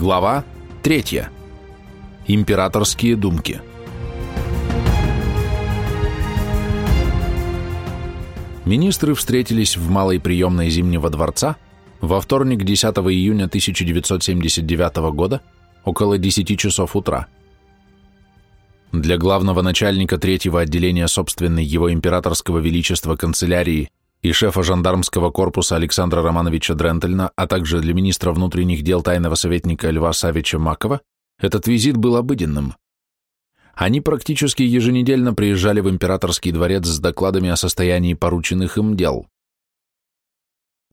Глава 3. Императорские думки. Министры встретились в малой приемной Зимнего дворца во вторник 10 июня 1979 года около 10 часов утра. Для главного начальника третьего отделения собственной его императорского величества канцелярии и шефа жандармского корпуса Александра Романовича Дрентельна, а также для министра внутренних дел тайного советника Льва Савича Макова, этот визит был обыденным. Они практически еженедельно приезжали в императорский дворец с докладами о состоянии порученных им дел.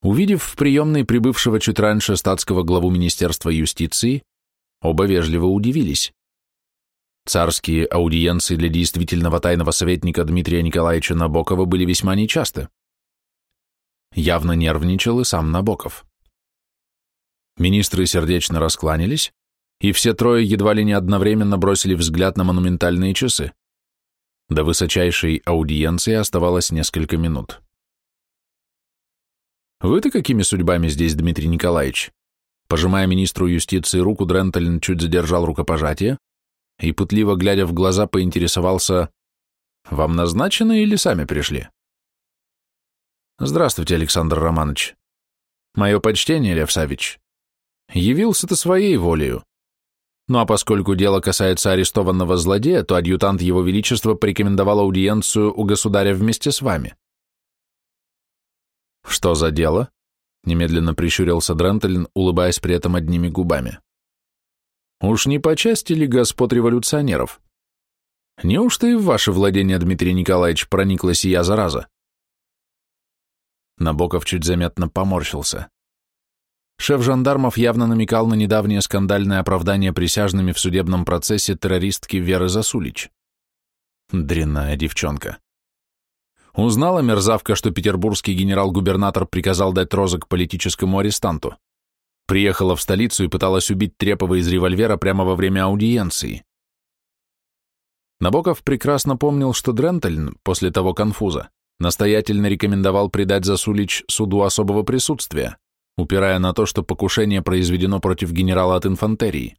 Увидев в приемной прибывшего чуть раньше статского главу Министерства юстиции, оба вежливо удивились. Царские аудиенции для действительного тайного советника Дмитрия Николаевича Набокова были весьма нечасты. Явно нервничал и сам Набоков. Министры сердечно раскланялись, и все трое едва ли не одновременно бросили взгляд на монументальные часы. До высочайшей аудиенции оставалось несколько минут. «Вы-то какими судьбами здесь, Дмитрий Николаевич?» Пожимая министру юстиции руку, Дрентельн чуть задержал рукопожатие и, пытливо глядя в глаза, поинтересовался, «Вам назначено или сами пришли?» Здравствуйте, Александр Романович. Мое почтение, Лев Савич. Явился ты своей волею. Ну а поскольку дело касается арестованного злодея, то адъютант Его Величества порекомендовал аудиенцию у государя вместе с вами. Что за дело? Немедленно прищурился Дрентельн, улыбаясь при этом одними губами. Уж не по части ли господ революционеров? Неужто и в ваше владение, Дмитрий Николаевич, проникла сия зараза? Набоков чуть заметно поморщился. Шеф жандармов явно намекал на недавнее скандальное оправдание присяжными в судебном процессе террористки Веры Засулич. Дрянная девчонка. Узнала мерзавка, что петербургский генерал-губернатор приказал дать розыск политическому арестанту. Приехала в столицу и пыталась убить Трепова из револьвера прямо во время аудиенции. Набоков прекрасно помнил, что Дрентельн после того конфуза настоятельно рекомендовал придать Засулич суду особого присутствия, упирая на то, что покушение произведено против генерала от инфантерии.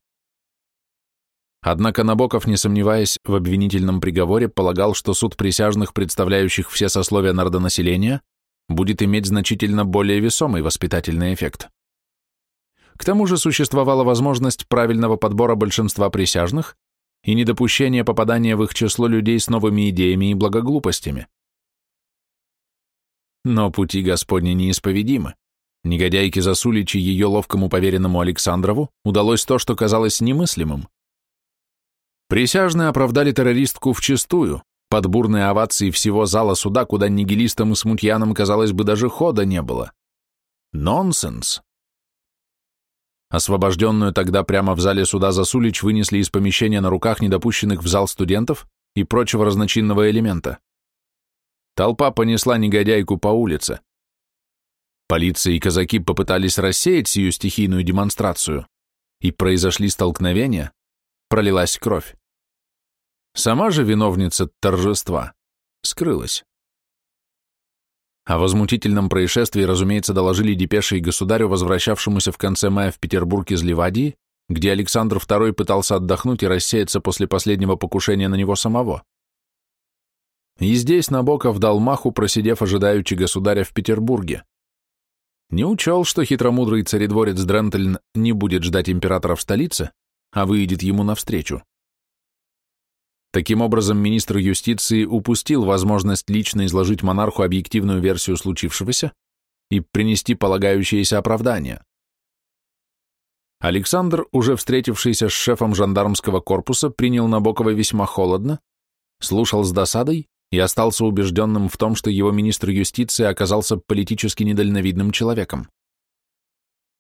Однако Набоков, не сомневаясь в обвинительном приговоре, полагал, что суд присяжных, представляющих все сословия народонаселения, будет иметь значительно более весомый воспитательный эффект. К тому же существовала возможность правильного подбора большинства присяжных и недопущения попадания в их число людей с новыми идеями и благоглупостями. Но пути Господни неисповедимы. Негодяйке Засуличи ее ловкому поверенному Александрову удалось то, что казалось немыслимым. Присяжные оправдали террористку вчистую, под бурные овации всего зала суда, куда нигилистам и смутьянам, казалось бы, даже хода не было. Нонсенс. Освобожденную тогда прямо в зале суда Засулич вынесли из помещения на руках недопущенных в зал студентов и прочего разночинного элемента. Толпа понесла негодяйку по улице. Полиция и казаки попытались рассеять сию стихийную демонстрацию, и произошли столкновения, пролилась кровь. Сама же виновница торжества скрылась. О возмутительном происшествии, разумеется, доложили депеши и государю, возвращавшемуся в конце мая в Петербург из Ливадии, где Александр II пытался отдохнуть и рассеяться после последнего покушения на него самого. И здесь Набоков дал маху, просидев ожидаючи государя в Петербурге. Не учел, что хитромудрый царедворец Дрентельн не будет ждать императора в столице, а выйдет ему навстречу. Таким образом, министр юстиции упустил возможность лично изложить монарху объективную версию случившегося и принести полагающееся оправдание. Александр, уже встретившийся с шефом жандармского корпуса, принял Набокова весьма холодно, слушал с досадой и остался убежденным в том, что его министр юстиции оказался политически недальновидным человеком.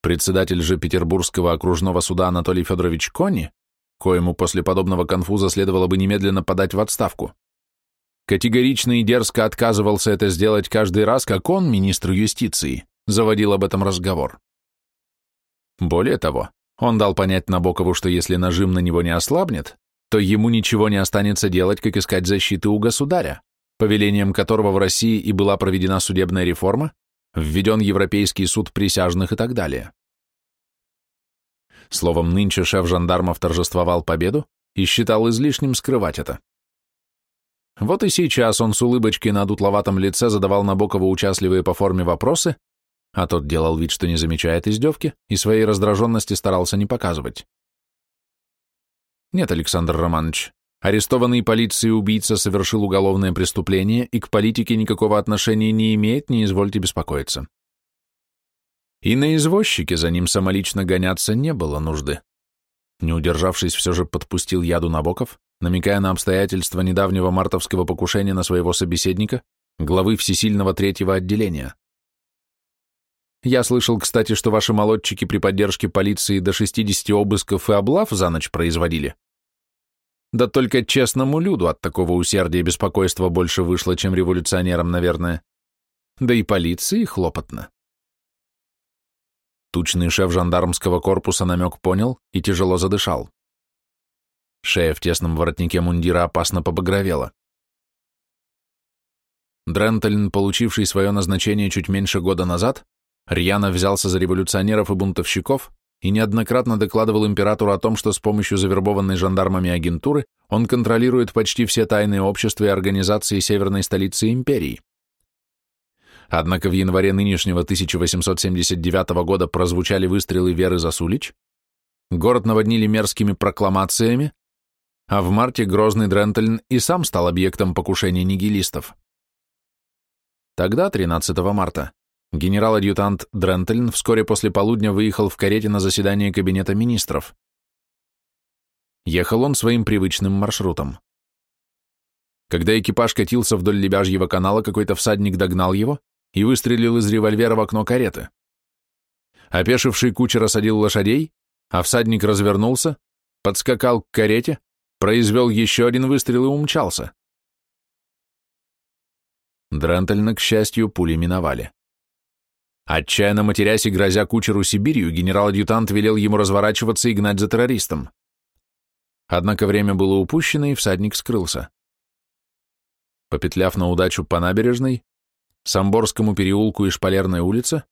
Председатель же Петербургского окружного суда Анатолий Федорович Кони, коему после подобного конфуза следовало бы немедленно подать в отставку, категорично и дерзко отказывался это сделать каждый раз, как он, министр юстиции, заводил об этом разговор. Более того, он дал понять Набокову, что если нажим на него не ослабнет, то ему ничего не останется делать, как искать защиты у государя, повелением которого в России и была проведена судебная реформа, введен Европейский суд присяжных и так далее. Словом, нынче шеф жандармов торжествовал победу и считал излишним скрывать это. Вот и сейчас он с улыбочкой на дутловатом лице задавал Набокову участливые по форме вопросы, а тот делал вид, что не замечает издевки, и своей раздраженности старался не показывать. Нет, Александр Романович, арестованный полицией убийца совершил уголовное преступление и к политике никакого отношения не имеет, не извольте беспокоиться. И на извозчике за ним самолично гоняться не было нужды. Не удержавшись, все же подпустил яду Набоков, намекая на обстоятельства недавнего мартовского покушения на своего собеседника, главы всесильного третьего отделения. Я слышал, кстати, что ваши молодчики при поддержке полиции до 60 обысков и облав за ночь производили. Да только честному люду от такого усердия беспокойства больше вышло, чем революционерам, наверное. Да и полиции хлопотно. Тучный шеф жандармского корпуса намек понял и тяжело задышал. Шея в тесном воротнике мундира опасно побагровела. Дрентельн, получивший свое назначение чуть меньше года назад, рьяно взялся за революционеров и бунтовщиков и неоднократно докладывал императору о том, что с помощью завербованной жандармами агентуры он контролирует почти все тайные общества и организации северной столицы империи. Однако в январе нынешнего 1879 года прозвучали выстрелы Веры Засулич, город наводнили мерзкими прокламациями, а в марте грозный Дрентельн и сам стал объектом покушения нигилистов. Тогда, 13 марта, генерал-адъютант Дрентельн вскоре после полудня выехал в карете на заседание Кабинета министров. Ехал он своим привычным маршрутом. Когда экипаж катился вдоль Лебяжьего канала, какой-то всадник догнал его и выстрелил из револьвера в окно кареты. Опешивший кучер осадил лошадей, а всадник развернулся, подскакал к карете, произвел еще один выстрел и умчался. Дрентельна, к счастью, пули миновали. Отчаянно матерясь и грозя кучеру Сибирью, генерал-адъютант велел ему разворачиваться и гнать за террористом. Однако время было упущено, и всадник скрылся. Попетляв на удачу по набережной, Самборскому переулку и Шпалерной улице,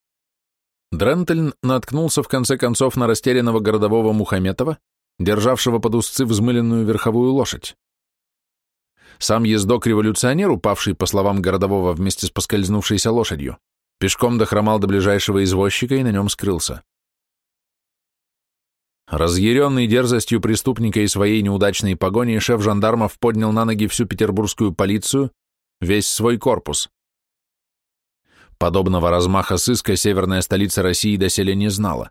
Дрентельн наткнулся в конце концов на растерянного городового Мухаметова, державшего под узцы взмыленную верховую лошадь. Сам ездок-революционер, упавший, по словам городового, вместе с поскользнувшейся лошадью, пешком дохромал до ближайшего извозчика и на нем скрылся. Разъяренный дерзостью преступника и своей неудачной погоней, шеф жандармов поднял на ноги всю петербургскую полицию, весь свой корпус. Подобного размаха сыска северная столица России доселе не знала.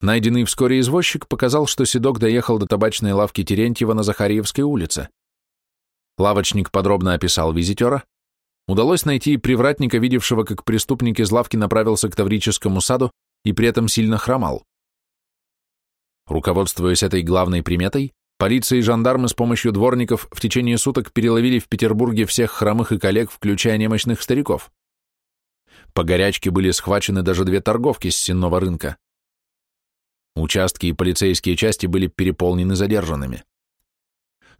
Найденный вскоре извозчик показал, что Седок доехал до табачной лавки Терентьева на Захарьевской улице. Лавочник подробно описал визитера. Удалось найти и привратника, видевшего, как преступник из лавки направился к Таврическому саду и при этом сильно хромал. Руководствуясь этой главной приметой, полиция и жандармы с помощью дворников в течение суток переловили в Петербурге всех хромых и коллег, включая немощных стариков. По горячке были схвачены даже две торговки с сенного рынка. Участки и полицейские части были переполнены задержанными.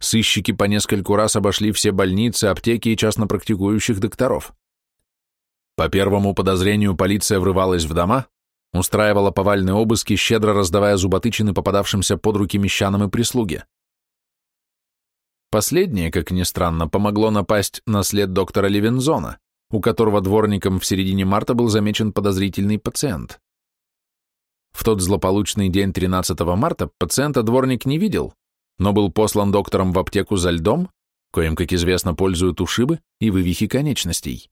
Сыщики по нескольку раз обошли все больницы, аптеки и частно практикующих докторов. По первому подозрению полиция врывалась в дома, устраивала повальные обыски, щедро раздавая зуботычины попадавшимся под руки мещанам и прислуге. Последнее, как ни странно, помогло напасть на след доктора Левинзона, у которого дворником в середине марта был замечен подозрительный пациент. В тот злополучный день 13 марта пациента дворник не видел, но был послан доктором в аптеку за льдом, коим, как известно, пользуют ушибы и вывихи конечностей.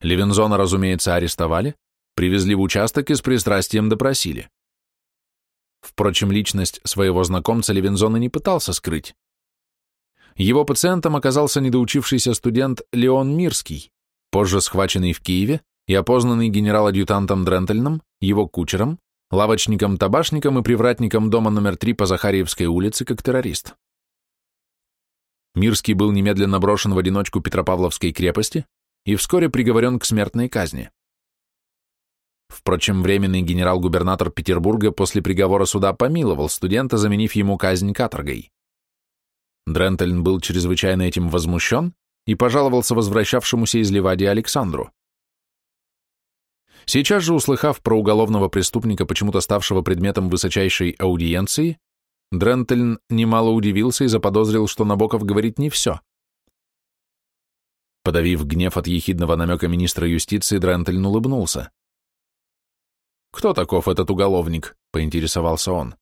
Левинзона, разумеется, арестовали, привезли в участок и с пристрастием допросили. Впрочем, личность своего знакомца Левинзона не пытался скрыть. Его пациентом оказался недоучившийся студент Леон Мирский, позже схваченный в Киеве и опознанный генерал-адъютантом Дрентельном, его кучером, лавочником-табашником и привратником дома номер 3 по Захарьевской улице как террорист. Мирский был немедленно брошен в одиночку Петропавловской крепости и вскоре приговорен к смертной казни. Впрочем, временный генерал-губернатор Петербурга после приговора суда помиловал студента, заменив ему казнь каторгой. Дрентельн был чрезвычайно этим возмущен и пожаловался возвращавшемуся из Ливадии Александру. Сейчас же, услыхав про уголовного преступника, почему-то ставшего предметом высочайшей аудиенции, Дрентельн немало удивился и заподозрил, что Набоков говорит не все. Подавив гнев от ехидного намека министра юстиции, Дрентельн улыбнулся. «Кто таков этот уголовник?» — поинтересовался он.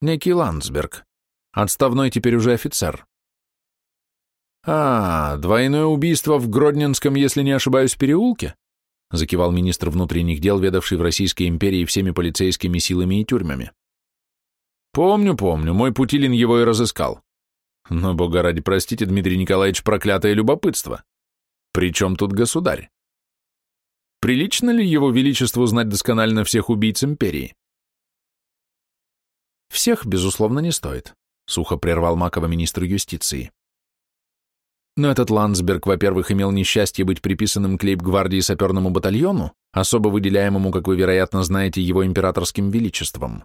«Некий Ландсберг. Отставной теперь уже офицер». «А, двойное убийство в Гродненском, если не ошибаюсь, переулке?» — закивал министр внутренних дел, ведавший в Российской империи всеми полицейскими силами и тюрьмами. «Помню, помню, мой Путилин его и разыскал. Но, бога ради, простите, Дмитрий Николаевич, проклятое любопытство. Причем тут государь? Прилично ли его величеству знать досконально всех убийц империи? Всех, безусловно, не стоит, сухо прервал Макова министр юстиции. Но этот Ландсберг, во-первых, имел несчастье быть приписанным к лейб-гвардии саперному батальону, особо выделяемому, как вы, вероятно, знаете, его императорским величеством.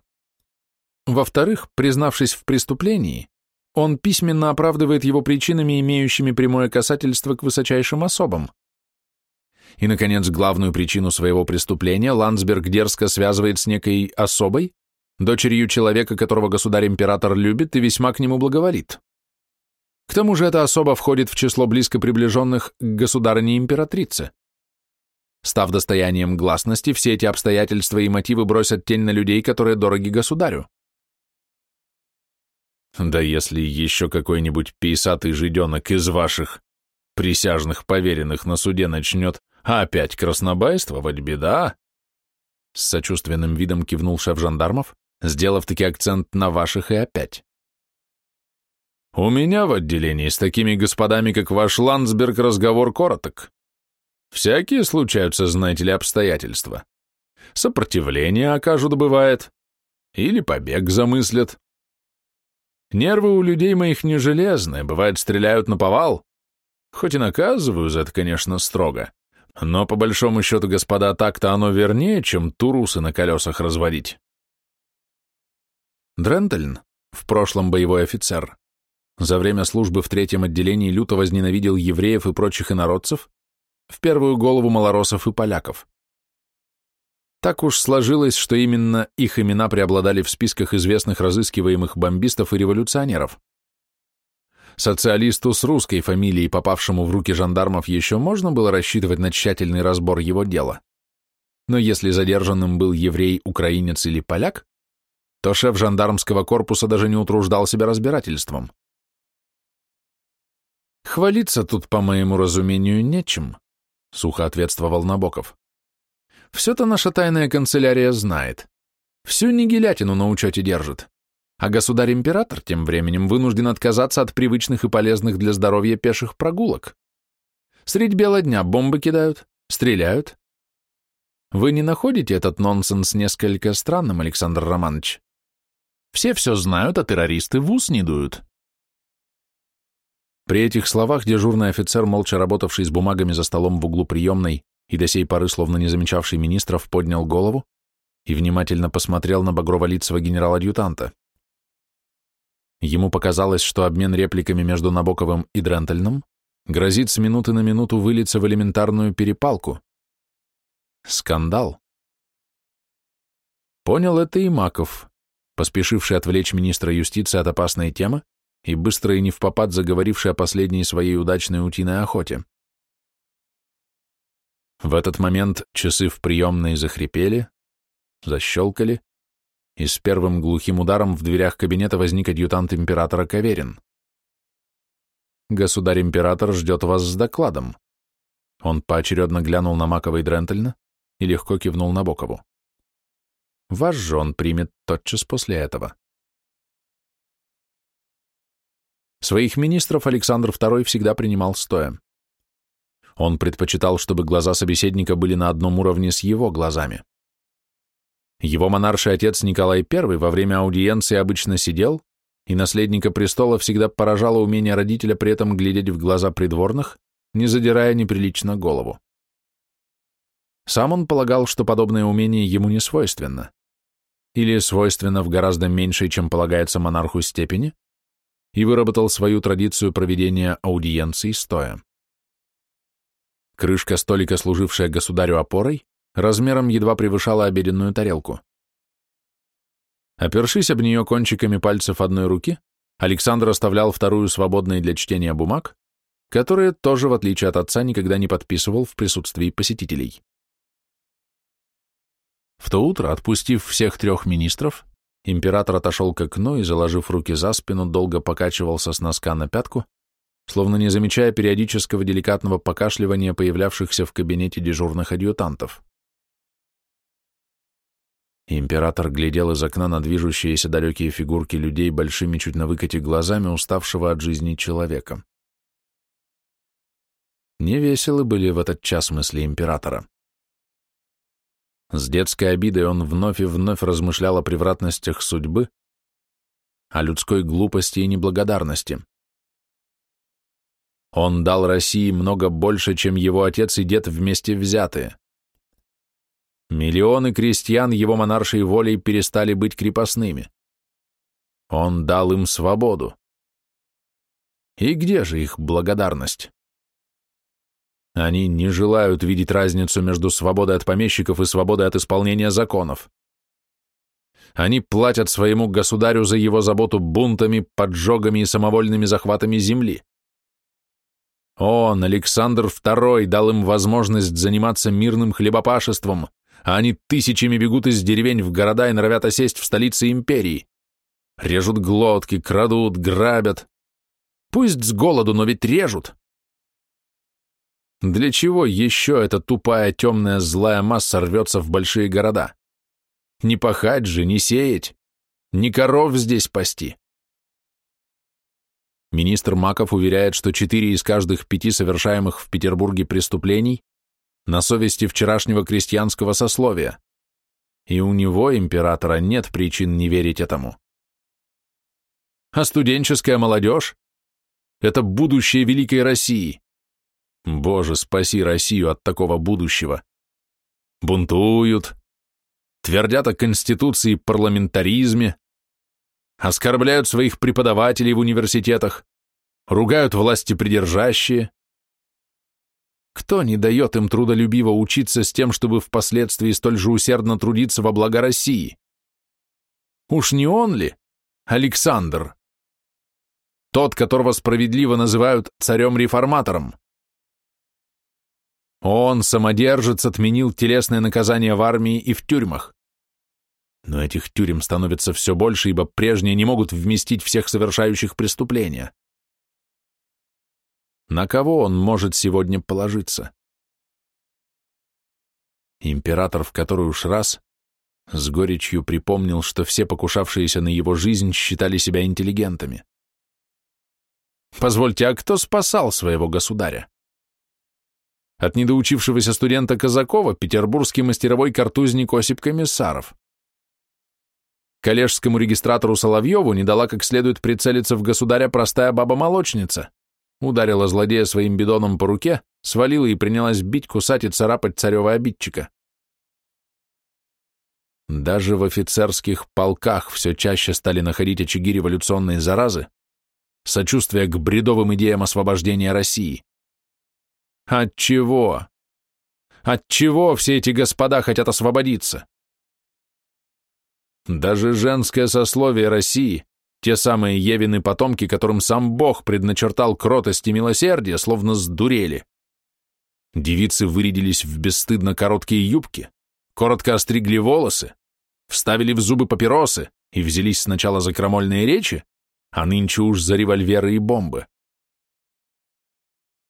Во-вторых, признавшись в преступлении, он письменно оправдывает его причинами, имеющими прямое касательство к высочайшим особам. И, наконец, главную причину своего преступления Ландсберг дерзко связывает с некой особой, дочерью человека, которого государь-император любит и весьма к нему благоволит. К тому же эта особа входит в число близко приближенных к государыне-императрице. Став достоянием гласности, все эти обстоятельства и мотивы бросят тень на людей, которые дороги государю. Да если еще какой-нибудь пейсатый жиденок из ваших присяжных поверенных на суде начнет опять краснобайствовать, беда. С сочувственным видом кивнул шеф жандармов, сделав таки акцент на ваших и опять. У меня в отделении с такими господами, как ваш Ландсберг, разговор короток. Всякие случаются, знаете ли, обстоятельства. Сопротивление окажут, бывает. Или побег замыслят. Нервы у людей моих не железные, бывает, стреляют на повал. Хоть и наказываю за это, конечно, строго. Но, по большому счету, господа, так-то оно вернее, чем турусы на колесах разводить. Дрентельн, в прошлом боевой офицер, за время службы в третьем отделении люто возненавидел евреев и прочих инородцев, в первую голову малоросов и поляков. Так уж сложилось, что именно их имена преобладали в списках известных разыскиваемых бомбистов и революционеров. Социалисту с русской фамилией, попавшему в руки жандармов, еще можно было рассчитывать на тщательный разбор его дела. Но если задержанным был еврей, украинец или поляк, то шеф жандармского корпуса даже не утруждал себя разбирательством. «Хвалиться тут, по моему разумению, нечем», — сухо ответствовал Набоков. Все-то наша тайная канцелярия знает. Всю нигилятину на учете держит. А государь-император тем временем вынужден отказаться от привычных и полезных для здоровья пеших прогулок. Средь бела дня бомбы кидают, стреляют. Вы не находите этот нонсенс несколько странным, Александр Романович? Все все знают, а террористы в ус не дуют. При этих словах дежурный офицер, молча работавший с бумагами за столом в углу приемной, и до сей поры, словно не замечавший министров, поднял голову и внимательно посмотрел на багрово-лицего генерал-адъютанта. Ему показалось, что обмен репликами между Набоковым и Дрентельном грозит с минуты на минуту вылиться в элементарную перепалку. Скандал. Понял это и Маков, поспешивший отвлечь министра юстиции от опасной темы и быстро и не в попад заговоривший о последней своей удачной утиной охоте. В этот момент часы в приемной захрипели, защелкали, и с первым глухим ударом в дверях кабинета возник адъютант императора Каверин. «Государь-император ждет вас с докладом». Он поочередно глянул на Макова и Дрентельна и легко кивнул на Бокову. «Вас же он примет тотчас после этого». Своих министров Александр II всегда принимал стоя. Он предпочитал, чтобы глаза собеседника были на одном уровне с его глазами. Его монарший отец Николай I во время аудиенции обычно сидел, и наследника престола всегда поражало умение родителя при этом глядеть в глаза придворных, не задирая неприлично голову. Сам он полагал, что подобное умение ему не свойственно. Или свойственно в гораздо меньшей, чем полагается монарху степени, и выработал свою традицию проведения аудиенций стоя. Крышка столика, служившая государю опорой, размером едва превышала обеденную тарелку. Опершись об нее кончиками пальцев одной руки, Александр оставлял вторую свободной для чтения бумаг, которые тоже, в отличие от отца, никогда не подписывал в присутствии посетителей. В то утро, отпустив всех трех министров, император отошел к окну и, заложив руки за спину, долго покачивался с носка на пятку, словно не замечая периодического деликатного покашливания появлявшихся в кабинете дежурных адъютантов. Император глядел из окна на движущиеся далекие фигурки людей большими чуть на выкате глазами уставшего от жизни человека. Невеселы были в этот час мысли императора. С детской обидой он вновь и вновь размышлял о превратностях судьбы, о людской глупости и неблагодарности. Он дал России много больше, чем его отец и дед вместе взятые. Миллионы крестьян его монаршей волей перестали быть крепостными. Он дал им свободу. И где же их благодарность? Они не желают видеть разницу между свободой от помещиков и свободой от исполнения законов. Они платят своему государю за его заботу бунтами, поджогами и самовольными захватами земли. Он, Александр II, дал им возможность заниматься мирным хлебопашеством, а они тысячами бегут из деревень в города и норовят осесть в столице империи. Режут глотки, крадут, грабят. Пусть с голоду, но ведь режут. Для чего еще эта тупая темная злая масса рвется в большие города? Не пахать же, не сеять, не коров здесь пасти. Министр Маков уверяет, что четыре из каждых пяти совершаемых в Петербурге преступлений на совести вчерашнего крестьянского сословия, и у него, императора, нет причин не верить этому. А студенческая молодежь — это будущее Великой России. Боже, спаси Россию от такого будущего. Бунтуют, твердят о конституции и парламентаризме, оскорбляют своих преподавателей в университетах, ругают власти придержащие. Кто не дает им трудолюбиво учиться с тем, чтобы впоследствии столь же усердно трудиться во благо России? Уж не он ли, Александр? Тот, которого справедливо называют царем-реформатором. Он, самодержец, отменил телесное наказание в армии и в тюрьмах. Но этих тюрем становится все больше, ибо прежние не могут вместить всех совершающих преступления. На кого он может сегодня положиться? Император в который уж раз с горечью припомнил, что все покушавшиеся на его жизнь считали себя интеллигентами. Позвольте, а кто спасал своего государя? От недоучившегося студента Казакова петербургский мастеровой картузник Осип Комиссаров. Коллежскому регистратору Соловьеву не дала как следует прицелиться в государя простая баба-молочница. Ударила злодея своим бидоном по руке, свалила и принялась бить, кусать и царапать царева обидчика. Даже в офицерских полках все чаще стали находить очаги революционной заразы, сочувствия к бредовым идеям освобождения России. От чего? От чего все эти господа хотят освободиться? Даже женское сословие России, те самые Евины потомки, которым сам Бог предначертал кротость и милосердие, словно сдурели. Девицы вырядились в бесстыдно короткие юбки, коротко остригли волосы, вставили в зубы папиросы и взялись сначала за крамольные речи, а нынче уж за револьверы и бомбы.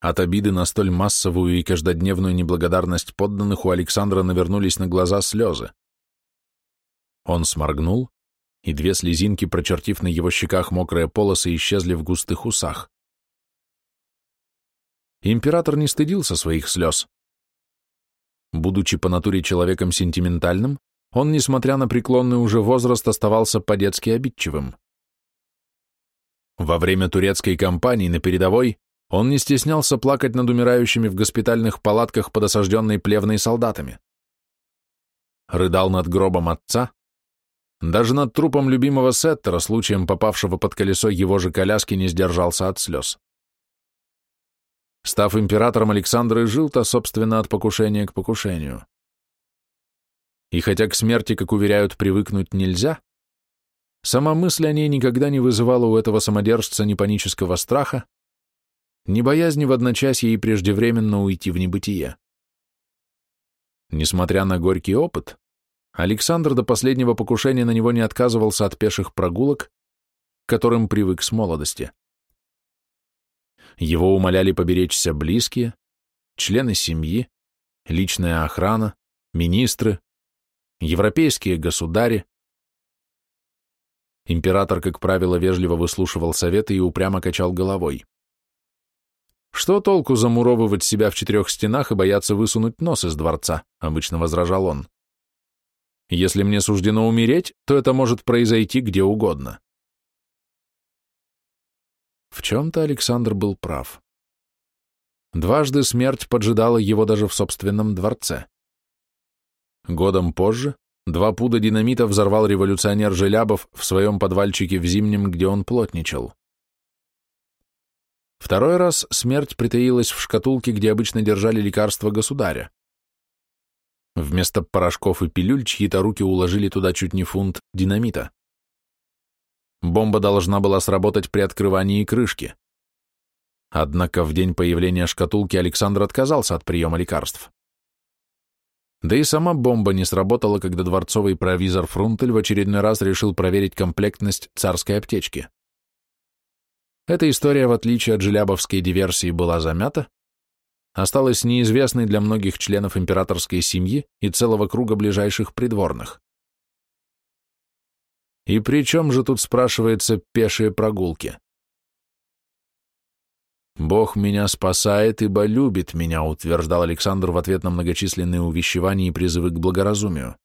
От обиды на столь массовую и каждодневную неблагодарность подданных у Александра навернулись на глаза слезы. Он сморгнул, и две слезинки, прочертив на его щеках мокрые полосы, исчезли в густых усах. Император не стыдился своих слез. Будучи по натуре человеком сентиментальным, он, несмотря на преклонный уже возраст, оставался по-детски обидчивым. Во время турецкой кампании на передовой он не стеснялся плакать над умирающими в госпитальных палатках под осажденной плевной солдатами. Рыдал над гробом отца, даже над трупом любимого Сеттера, случаем попавшего под колесо его же коляски, не сдержался от слез. Став императором, Александр и жил-то, собственно, от покушения к покушению. И хотя к смерти, как уверяют, привыкнуть нельзя, сама мысль о ней никогда не вызывала у этого самодержца ни панического страха, ни боязни в одночасье и преждевременно уйти в небытие. Несмотря на горький опыт, Александр до последнего покушения на него не отказывался от пеших прогулок, к которым привык с молодости. Его умоляли поберечься близкие, члены семьи, личная охрана, министры, европейские государи. Император, как правило, вежливо выслушивал советы и упрямо качал головой. «Что толку замуровывать себя в четырех стенах и бояться высунуть нос из дворца?» — обычно возражал он. «Если мне суждено умереть, то это может произойти где угодно». В чем-то Александр был прав. Дважды смерть поджидала его даже в собственном дворце. Годом позже два пуда динамита взорвал революционер Желябов в своем подвальчике в Зимнем, где он плотничал. Второй раз смерть притаилась в шкатулке, где обычно держали лекарства государя. Вместо порошков и пилюль чьи-то руки уложили туда чуть не фунт динамита. Бомба должна была сработать при открывании крышки. Однако в день появления шкатулки Александр отказался от приема лекарств. Да и сама бомба не сработала, когда дворцовый провизор Фрунтель в очередной раз решил проверить комплектность царской аптечки. Эта история, в отличие от желябовской диверсии, была замята, осталась неизвестной для многих членов императорской семьи и целого круга ближайших придворных. И при чем же тут, спрашивается, пешие прогулки? «Бог меня спасает, ибо любит меня», утверждал Александр в ответ на многочисленные увещевания и призывы к благоразумию.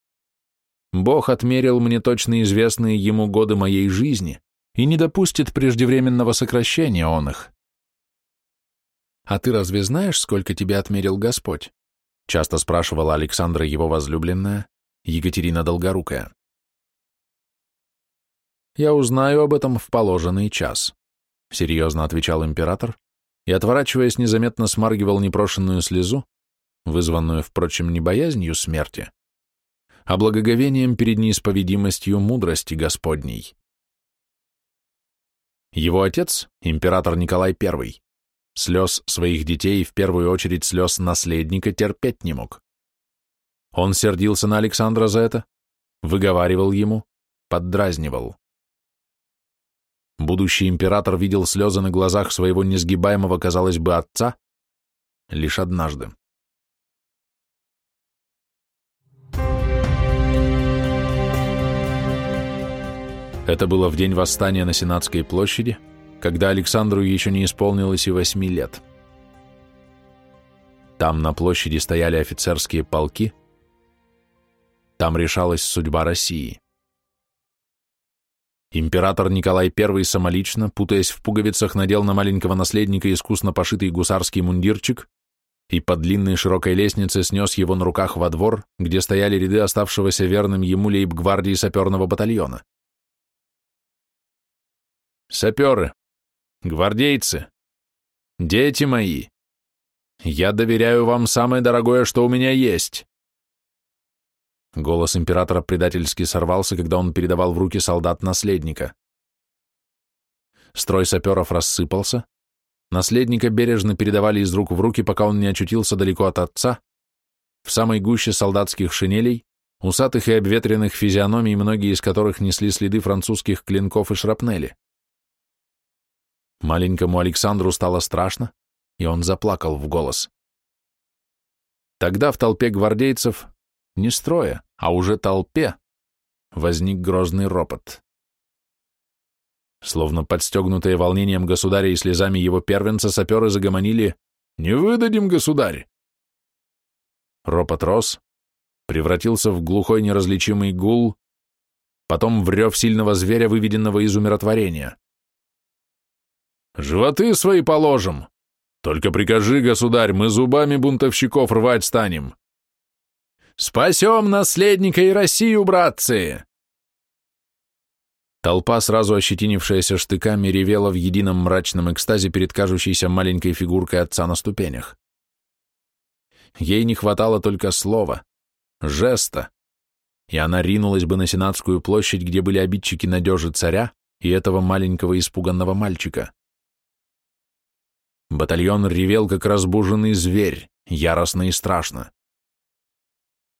«Бог отмерил мне точно известные ему годы моей жизни и не допустит преждевременного сокращения он их». «А ты разве знаешь, сколько тебе отмерил Господь?» часто спрашивала Александра его возлюбленная, Екатерина Долгорукая. «Я узнаю об этом в положенный час», — серьезно отвечал император и, отворачиваясь, незаметно смаргивал непрошенную слезу, вызванную, впрочем, не боязнью смерти, а благоговением перед неисповедимостью мудрости Господней. Его отец, император Николай I, слез своих детей и в первую очередь слез наследника терпеть не мог. Он сердился на Александра за это, выговаривал ему, поддразнивал. Будущий император видел слезы на глазах своего несгибаемого, казалось бы, отца лишь однажды. Это было в день восстания на Сенатской площади, когда Александру еще не исполнилось и восьми лет. Там на площади стояли офицерские полки, там решалась судьба России. Император Николай I самолично, путаясь в пуговицах, надел на маленького наследника искусно пошитый гусарский мундирчик и по длинной широкой лестнице снес его на руках во двор, где стояли ряды оставшегося верным ему лейб-гвардии саперного батальона. «Саперы! Гвардейцы! Дети мои! Я доверяю вам самое дорогое, что у меня есть!» Голос императора предательски сорвался, когда он передавал в руки солдат наследника. Строй саперов рассыпался. Наследника бережно передавали из рук в руки, пока он не очутился далеко от отца, в самой гуще солдатских шинелей, усатых и обветренных физиономий, многие из которых несли следы французских клинков и шрапнели. Маленькому Александру стало страшно, и он заплакал в голос. Тогда в толпе гвардейцев не строя, а уже толпе, возник грозный ропот. Словно подстегнутые волнением государя и слезами его первенца, саперы загомонили «Не выдадим, государь!» Ропот рос, превратился в глухой неразличимый гул, потом в рев сильного зверя, выведенного из умиротворения. «Животы свои положим! Только прикажи, государь, мы зубами бунтовщиков рвать станем!» Спасем наследника и Россию, братцы!» Толпа, сразу ощетинившаяся штыками, ревела в едином мрачном экстазе перед кажущейся маленькой фигуркой отца на ступенях. Ей не хватало только слова, жеста, и она ринулась бы на Сенатскую площадь, где были обидчики надежи царя и этого маленького испуганного мальчика. Батальон ревел, как разбуженный зверь, яростно и страшно.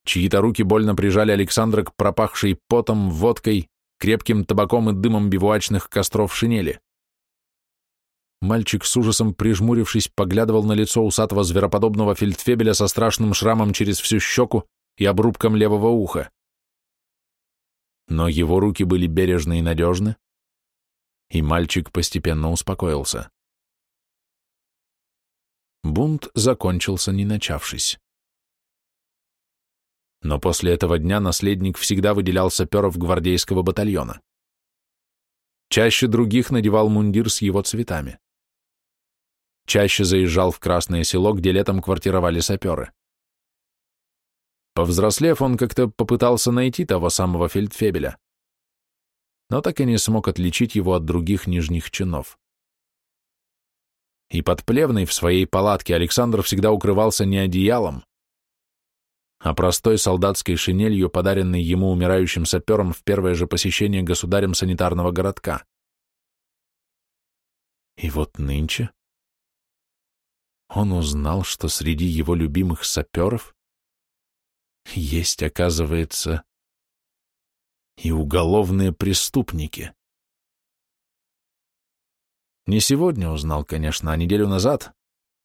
Чьи-то руки больно прижали Александра к пропахшей потом, водкой, крепким табаком и дымом бивуачных костров шинели. Мальчик с ужасом, прижмурившись, поглядывал на лицо усатого звероподобного фельдфебеля со страшным шрамом через всю щеку и обрубком левого уха. Но его руки были бережны и надежны, и мальчик постепенно успокоился. Бунт закончился, не начавшись. Но после этого дня наследник всегда выделял саперов гвардейского батальона. Чаще других надевал мундир с его цветами. Чаще заезжал в Красное село, где летом квартировали саперы. Повзрослев, он как-то попытался найти того самого фельдфебеля, но так и не смог отличить его от других нижних чинов. И под плевной в своей палатке Александр всегда укрывался не одеялом, а простой солдатской шинелью, подаренной ему умирающим сапером в первое же посещение государем санитарного городка. И вот нынче он узнал, что среди его любимых саперов есть, оказывается, и уголовные преступники. Не сегодня узнал, конечно, а неделю назад,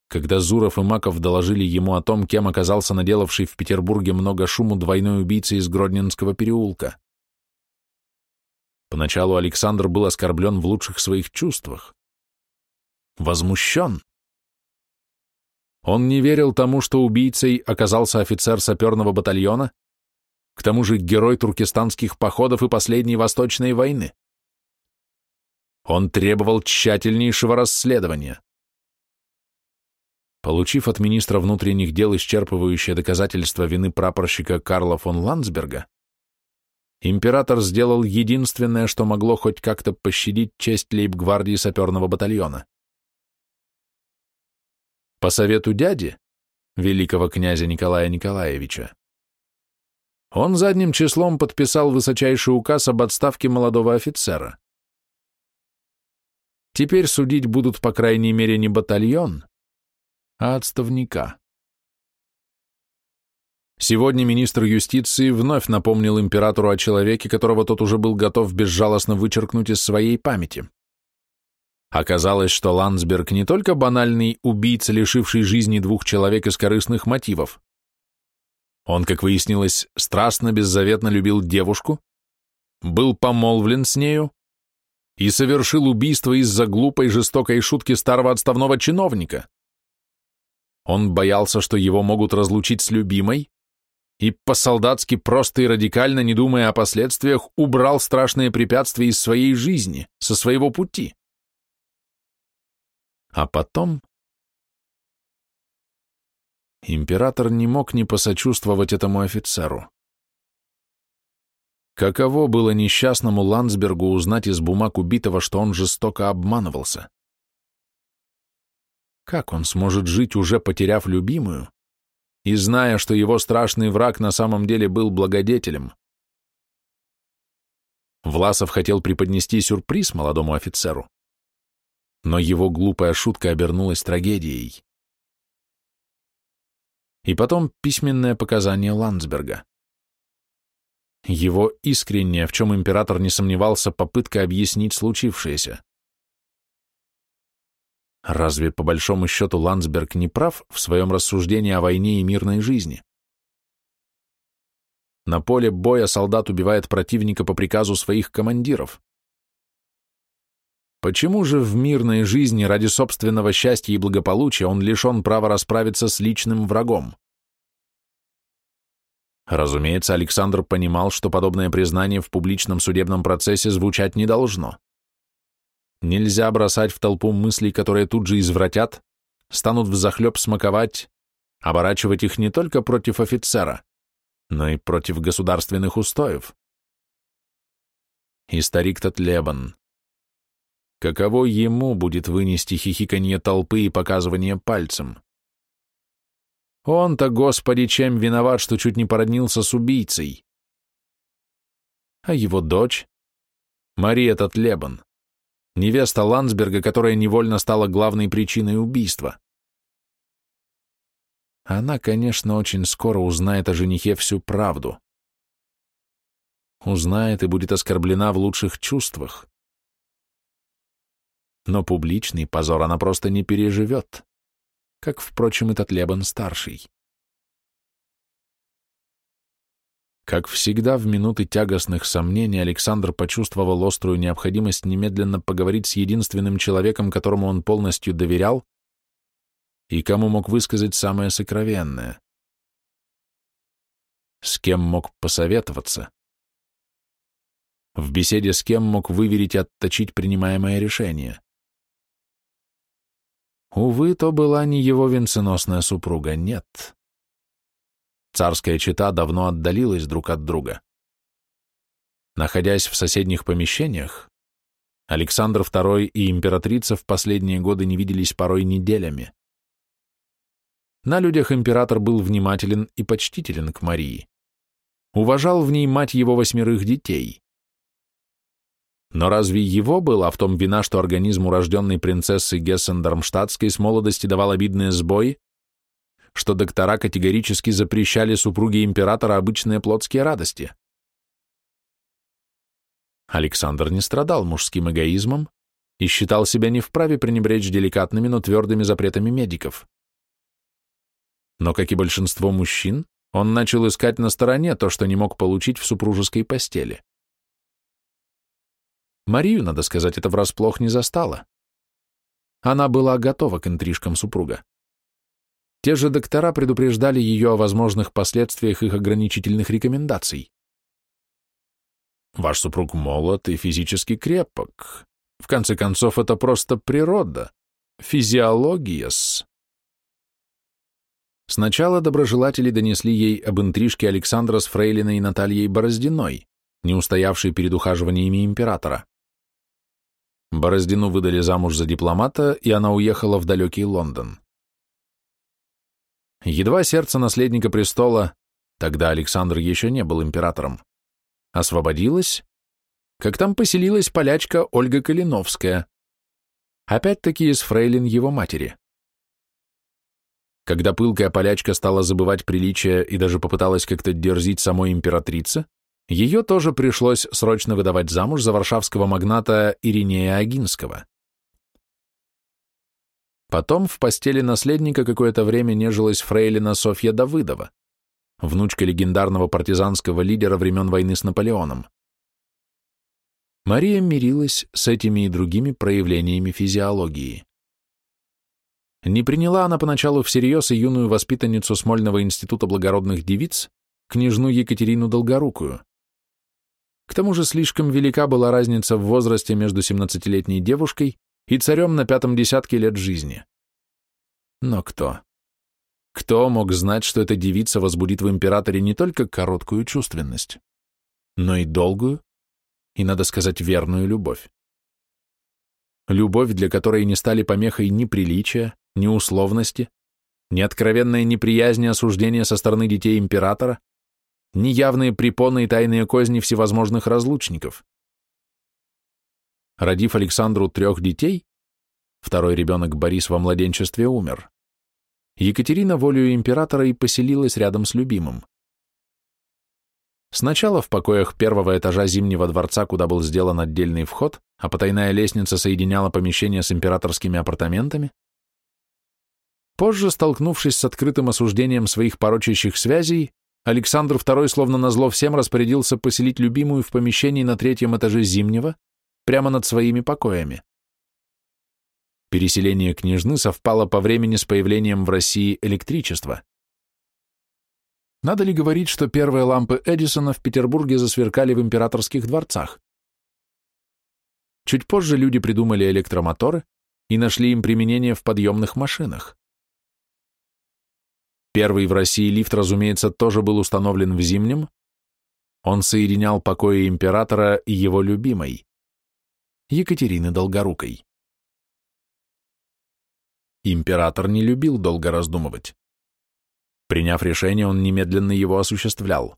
когда Зуров и Маков доложили ему о том, кем оказался наделавший в Петербурге много шуму двойной убийца из Гродненского переулка. Поначалу Александр был оскорблен в лучших своих чувствах. Возмущен. Он не верил тому, что убийцей оказался офицер саперного батальона, к тому же герой туркестанских походов и последней Восточной войны. Он требовал тщательнейшего расследования. Получив от министра внутренних дел исчерпывающее доказательство вины прапорщика Карла фон Ландсберга, император сделал единственное, что могло хоть как-то пощадить честь лейб-гвардии саперного батальона. По совету дяди, великого князя Николая Николаевича, он задним числом подписал высочайший указ об отставке молодого офицера. Теперь судить будут, по крайней мере, не батальон, а отставника. Сегодня министр юстиции вновь напомнил императору о человеке, которого тот уже был готов безжалостно вычеркнуть из своей памяти. Оказалось, что Ландсберг не только банальный убийца, лишивший жизни двух человек из корыстных мотивов. Он, как выяснилось, страстно, беззаветно любил девушку, был помолвлен с нею и совершил убийство из-за глупой жестокой шутки старого отставного чиновника. Он боялся, что его могут разлучить с любимой, и по-солдатски просто и радикально, не думая о последствиях, убрал страшные препятствия из своей жизни, со своего пути. А потом... Император не мог не посочувствовать этому офицеру. Каково было несчастному Ландсбергу узнать из бумаг убитого, что он жестоко обманывался? Как он сможет жить, уже потеряв любимую, и зная, что его страшный враг на самом деле был благодетелем? Власов хотел преподнести сюрприз молодому офицеру но его глупая шутка обернулась трагедией. И потом письменное показание Ландсберга. Его искренняя, в чем император не сомневался, попытка объяснить случившееся. Разве по большому счету Ландсберг не прав в своем рассуждении о войне и мирной жизни? На поле боя солдат убивает противника по приказу своих командиров. Почему же в мирной жизни ради собственного счастья и благополучия он лишен права расправиться с личным врагом? Разумеется, Александр понимал, что подобное признание в публичном судебном процессе звучать не должно. Нельзя бросать в толпу мыслей, которые тут же извратят, станут взахлеб смаковать, оборачивать их не только против офицера, но и против государственных устоев. И старик Татлебан. Каково ему будет вынести хихиканье толпы и показывание пальцем? Он-то, Господи, чем виноват, что чуть не породнился с убийцей? А его дочь? Мария Татлебан, невеста Ландсберга, которая невольно стала главной причиной убийства. Она, конечно, очень скоро узнает о женихе всю правду. Узнает и будет оскорблена в лучших чувствах но публичный позор она просто не переживет, как, впрочем, этот Лебан-старший. Как всегда, в минуты тягостных сомнений Александр почувствовал острую необходимость немедленно поговорить с единственным человеком, которому он полностью доверял и кому мог высказать самое сокровенное. С кем мог посоветоваться? В беседе с кем мог выверить и отточить принимаемое решение? Увы, то была не его венценосная супруга, нет. Царская чета давно отдалилась друг от друга. Находясь в соседних помещениях, Александр II и императрица в последние годы не виделись порой неделями. На людях император был внимателен и почтителен к Марии. Уважал в ней мать его восьмерых детей. Но разве его была в том вина, что организм урожденной принцессы Гессен-Дармштадтской с молодости давал обидные сбои, что доктора категорически запрещали супруге императора обычные плотские радости? Александр не страдал мужским эгоизмом и считал себя не вправе пренебречь деликатными, но твердыми запретами медиков. Но, как и большинство мужчин, он начал искать на стороне то, что не мог получить в супружеской постели. Марию, надо сказать, это врасплох не застало. Она была готова к интрижкам супруга. Те же доктора предупреждали ее о возможных последствиях их ограничительных рекомендаций. Ваш супруг молод и физически крепок. В конце концов, это просто природа, физиология-с. Сначала доброжелатели донесли ей об интрижке Александра с Фрейлиной и Натальей Бороздиной, не устоявшей перед ухаживаниями императора. Бороздину выдали замуж за дипломата, и она уехала в далекий Лондон. Едва сердце наследника престола, тогда Александр еще не был императором, освободилось, как там поселилась полячка Ольга Калиновская, опять-таки из фрейлин его матери. Когда пылкая полячка стала забывать приличия и даже попыталась как-то дерзить самой императрице, ее тоже пришлось срочно выдавать замуж за варшавского магната Иринея Агинского. Потом в постели наследника какое-то время нежилась фрейлина Софья Давыдова, внучка легендарного партизанского лидера времен войны с Наполеоном. Мария мирилась с этими и другими проявлениями физиологии. Не приняла она поначалу всерьез и юную воспитанницу Смольного института благородных девиц, княжну Екатерину Долгорукую. К тому же слишком велика была разница в возрасте между 17-летней девушкой и царем на пятом десятке лет жизни. Но кто? Кто мог знать, что эта девица возбудит в императоре не только короткую чувственность, но и долгую, и, надо сказать, верную любовь? Любовь, для которой не стали помехой ни приличия, ни условности, ни откровенная неприязнь и осуждение со стороны детей императора, неявные препоны и тайные козни всевозможных разлучников. Родив Александру трех детей, второй ребенок Борис во младенчестве умер, Екатерина волею императора и поселилась рядом с любимым. Сначала в покоях первого этажа Зимнего дворца, куда был сделан отдельный вход, а потайная лестница соединяла помещение с императорскими апартаментами. Позже, столкнувшись с открытым осуждением своих порочащих связей, Александр II словно назло всем распорядился поселить любимую в помещении на третьем этаже Зимнего, прямо над своими покоями. Переселение княжны совпало по времени с появлением в России электричества. Надо ли говорить, что первые лампы Эдисона в Петербурге засверкали в императорских дворцах? Чуть позже люди придумали электромоторы и нашли им применение в подъемных машинах. Первый в России лифт, разумеется, тоже был установлен в Зимнем, Он соединял покои императора и его любимой, Екатерины Долгорукой. Император не любил долго раздумывать. Приняв решение, он немедленно его осуществлял.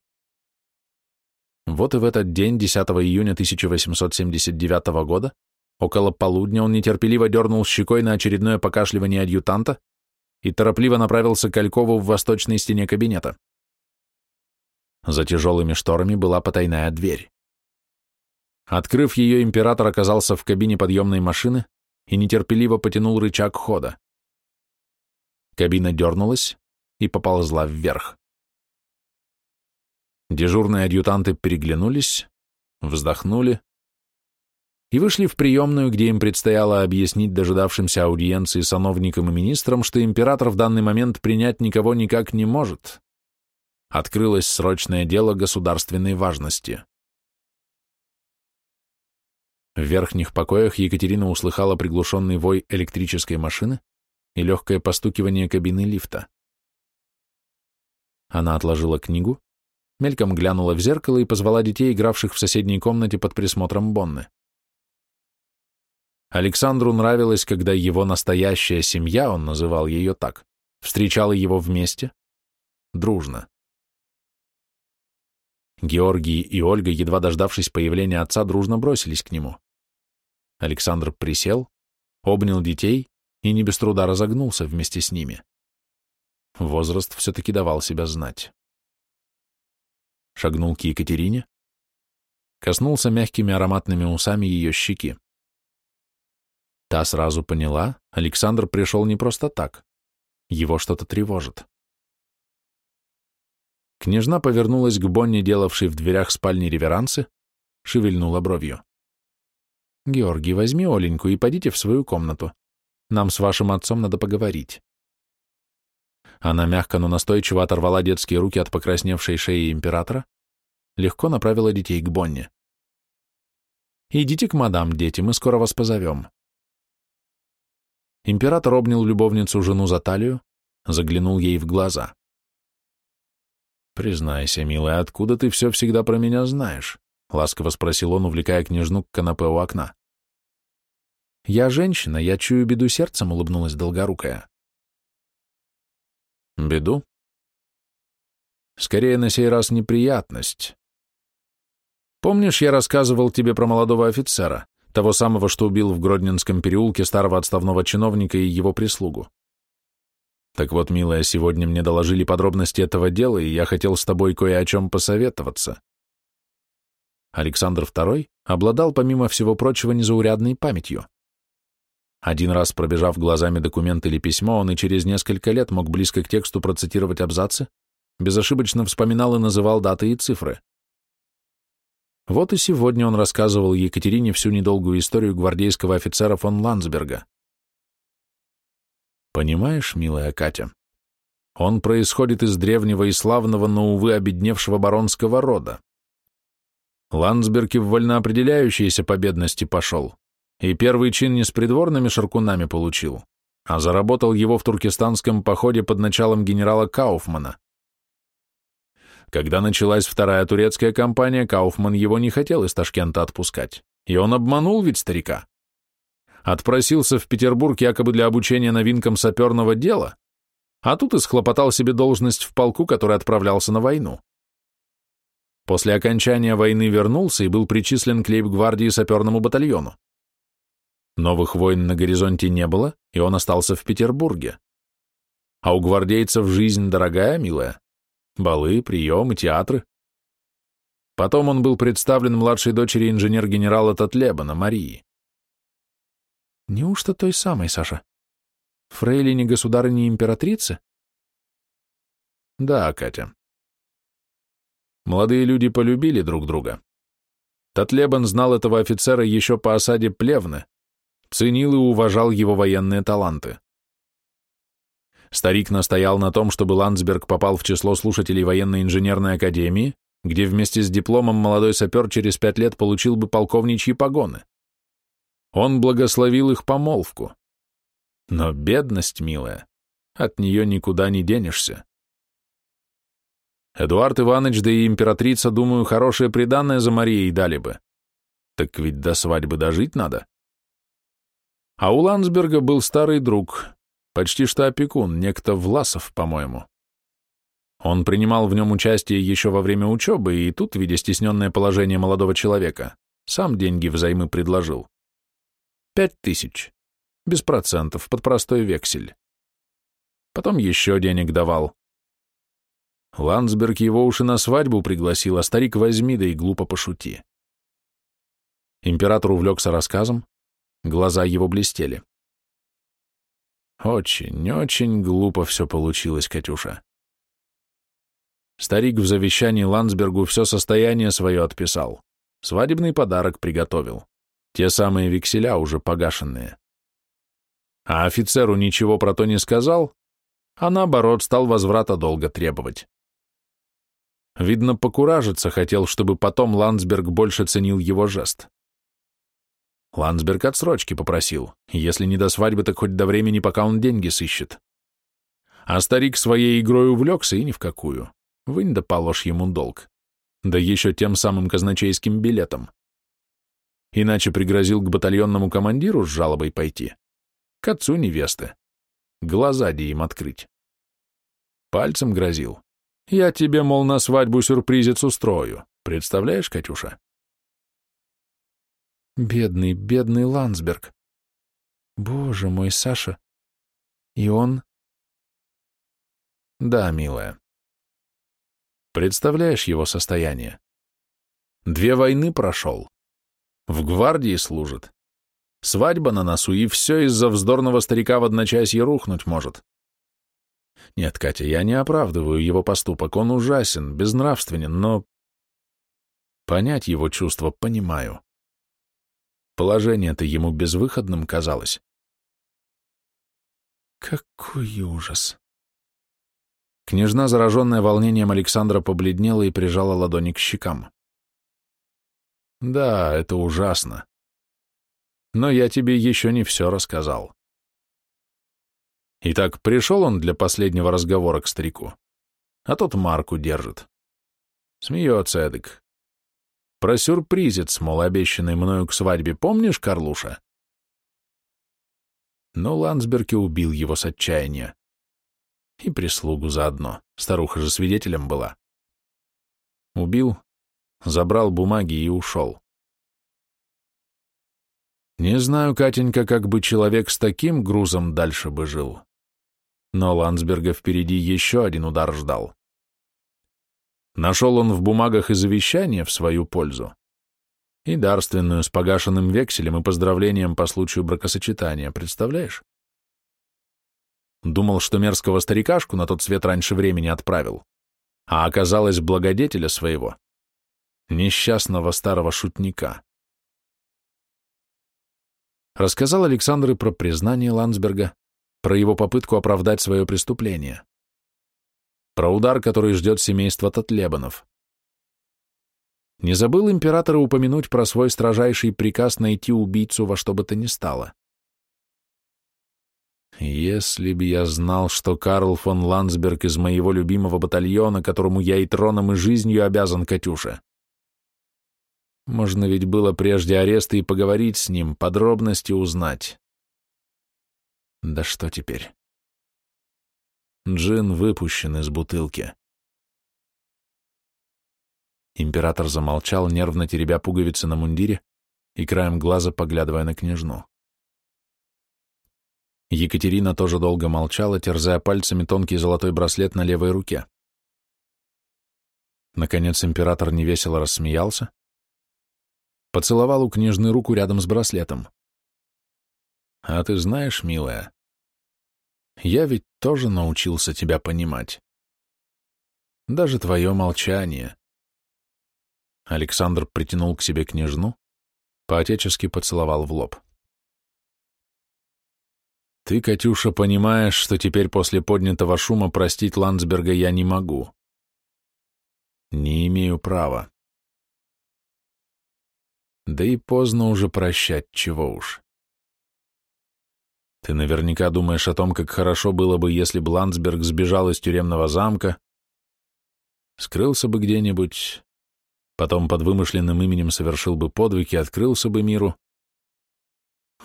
Вот и в этот день, 10 июня 1879 года, около полудня он нетерпеливо дернул щекой на очередное покашливание адъютанта и торопливо направился к Алькову в восточной стене кабинета. За тяжелыми шторами была потайная дверь. Открыв ее, император оказался в кабине подъемной машины и нетерпеливо потянул рычаг хода. Кабина дернулась и поползла вверх. Дежурные адъютанты переглянулись, вздохнули и вышли в приемную, где им предстояло объяснить дожидавшимся аудиенции сановникам и министрам, что император в данный момент принять никого никак не может. Открылось срочное дело государственной важности. В верхних покоях Екатерина услыхала приглушенный вой электрической машины и легкое постукивание кабины лифта. Она отложила книгу, мельком глянула в зеркало и позвала детей, игравших в соседней комнате под присмотром Бонны. Александру нравилось, когда его настоящая семья, он называл ее так, встречала его вместе, дружно. Георгий и Ольга, едва дождавшись появления отца, дружно бросились к нему. Александр присел, обнял детей и не без труда разогнулся вместе с ними. Возраст все-таки давал себя знать шагнул к Екатерине, коснулся мягкими ароматными усами ее щеки. Та сразу поняла, Александр пришел не просто так, его что-то тревожит. Княжна повернулась к Бонне, делавшей в дверях спальни реверансы, шевельнула бровью. «Георгий, возьми Оленьку и пойдите в свою комнату. Нам с вашим отцом надо поговорить». Она мягко, но настойчиво оторвала детские руки от покрасневшей шеи императора, легко направила детей к Бонне. «Идите к мадам, дети, мы скоро вас позовем». Император обнял любовницу жену за талию, заглянул ей в глаза. «Признайся, милая, откуда ты все всегда про меня знаешь?» — ласково спросил он, увлекая княжну к канапе у окна. «Я женщина, я чую беду сердцем», — улыбнулась долгорукая. Беду? Скорее, на сей раз неприятность. Помнишь, я рассказывал тебе про молодого офицера, того самого, что убил в Гродненском переулке старого отставного чиновника и его прислугу? Так вот, милая, сегодня мне доложили подробности этого дела, и я хотел с тобой кое о чем посоветоваться. Александр II обладал, помимо всего прочего, незаурядной памятью. Один раз пробежав глазами документ или письмо, он и через несколько лет мог близко к тексту процитировать абзацы, безошибочно вспоминал и называл даты и цифры. Вот и сегодня он рассказывал Екатерине всю недолгую историю гвардейского офицера фон Ландсберга. Понимаешь, милая Катя, он происходит из древнего и славного, но, увы, обедневшего баронского рода. Ландсберг и в вольноопределяющиеся победности пошел, и первый чин не с придворными шаркунами получил, а заработал его в туркестанском походе под началом генерала Кауфмана. Когда началась вторая турецкая кампания, Кауфман его не хотел из Ташкента отпускать, и он обманул ведь старика. Отпросился в Петербург якобы для обучения новинкам саперного дела, а тут и схлопотал себе должность в полку, который отправлялся на войну. После окончания войны вернулся и был причислен к лейб-гвардии саперному батальону. Новых войн на горизонте не было, и он остался в Петербурге. А у гвардейцев жизнь дорогая, милая. Балы, приемы, театры. Потом он был представлен младшей дочери инженер-генерала Татлебана, Марии. Неужто той самой, Саша? Фрейлине государыни императрицы? Да, Катя. Молодые люди полюбили друг друга. Татлебан знал этого офицера еще по осаде Плевны, ценил и уважал его военные таланты. Старик настоял на том, чтобы Ландсберг попал в число слушателей военной инженерной академии, где вместе с дипломом молодой сапер через пять лет получил бы полковничьи погоны. Он благословил их помолвку. Но бедность, милая, от нее никуда не денешься. Эдуард Иванович, да и императрица, думаю, хорошее приданное за Марией дали бы. Так ведь до свадьбы дожить надо. А у Ландсберга был старый друг, почти что опекун, некто Власов, по-моему. Он принимал в нем участие еще во время учебы, и тут, видя стесненное положение молодого человека, сам деньги взаймы предложил. Пять тысяч. Без процентов, под простой вексель. Потом еще денег давал. Ландсберг его уж на свадьбу пригласил, а старик возьми, да и глупо пошути. Император увлекся рассказом, глаза его блестели. Очень, очень глупо все получилось, Катюша. Старик в завещании Ландсбергу все состояние свое отписал, свадебный подарок приготовил, те самые векселя уже погашенные. А офицеру ничего про то не сказал, а наоборот стал возврата долго требовать. Видно, покуражиться хотел, чтобы потом Ландсберг больше ценил его жест. Ландсберг отсрочки попросил, если не до свадьбы, так хоть до времени, пока он деньги сыщет. А старик своей игрой увлекся и ни в какую. Вынь да положь ему долг. Да еще тем самым казначейским билетом. Иначе пригрозил к батальонному командиру с жалобой пойти. К отцу невесты. Глаза де им открыть. Пальцем грозил. Я тебе, мол, на свадьбу сюрпризец устрою. Представляешь, Катюша? Бедный, бедный Ландсберг. Боже мой, Саша. И он... Да, милая. Представляешь его состояние? Две войны прошел. В гвардии служит. Свадьба на носу, и все из-за вздорного старика в одночасье рухнуть может. Нет, Катя, я не оправдываю его поступок, он ужасен, безнравственен, но... Понять его чувства понимаю. Положение-то ему безвыходным казалось. Какой ужас! Княжна, зараженная волнением Александра, побледнела и прижала ладони к щекам. Да, это ужасно. Но я тебе еще не все рассказал. Итак, пришел он для последнего разговора к старику, а тот марку держит. Смеется эдак. Про сюрпризец, мол, обещанный мною к свадьбе, помнишь, Карлуша? Но Ландсберг и убил его с отчаяния. И прислугу заодно, старуха же свидетелем была. Убил, забрал бумаги и ушел. Не знаю, Катенька, как бы человек с таким грузом дальше бы жил. Но Ландсберга впереди еще один удар ждал. Нашел он в бумагах и завещание в свою пользу. И дарственную с погашенным векселем и поздравлением по случаю бракосочетания, представляешь? Думал, что мерзкого старикашку на тот свет раньше времени отправил, а оказалось благодетеля своего, несчастного старого шутника. Рассказал Александр и про признание Ландсберга, про его попытку оправдать свое преступление, про удар, который ждет семейство Татлебанов. Не забыл императора упомянуть про свой строжайший приказ найти убийцу во что бы то ни стало. Если б я знал, что Карл фон Ландсберг из моего любимого батальона, которому я и троном, и жизнью обязан, Катюша. Можно ведь было прежде ареста и поговорить с ним, подробности узнать. Да что теперь? Джин выпущен из бутылки. Император замолчал, нервно теребя пуговицы на мундире и краем глаза поглядывая на княжну. Екатерина тоже долго молчала, терзая пальцами тонкий золотой браслет на левой руке. Наконец император невесело рассмеялся, поцеловал у княжны руку рядом с браслетом. А ты знаешь, милая, я ведь тоже научился тебя понимать. Даже твое молчание. Александр притянул к себе княжну, поотечески поцеловал в лоб. Ты, Катюша, понимаешь, что теперь после поднятого шума простить Ландсберга я не могу. Не имею права. Да и поздно уже прощать, чего уж. Ты наверняка думаешь о том, как хорошо было бы, если бы Ландсберг сбежал из тюремного замка, скрылся бы где-нибудь, потом под вымышленным именем совершил бы подвиг и открылся бы миру.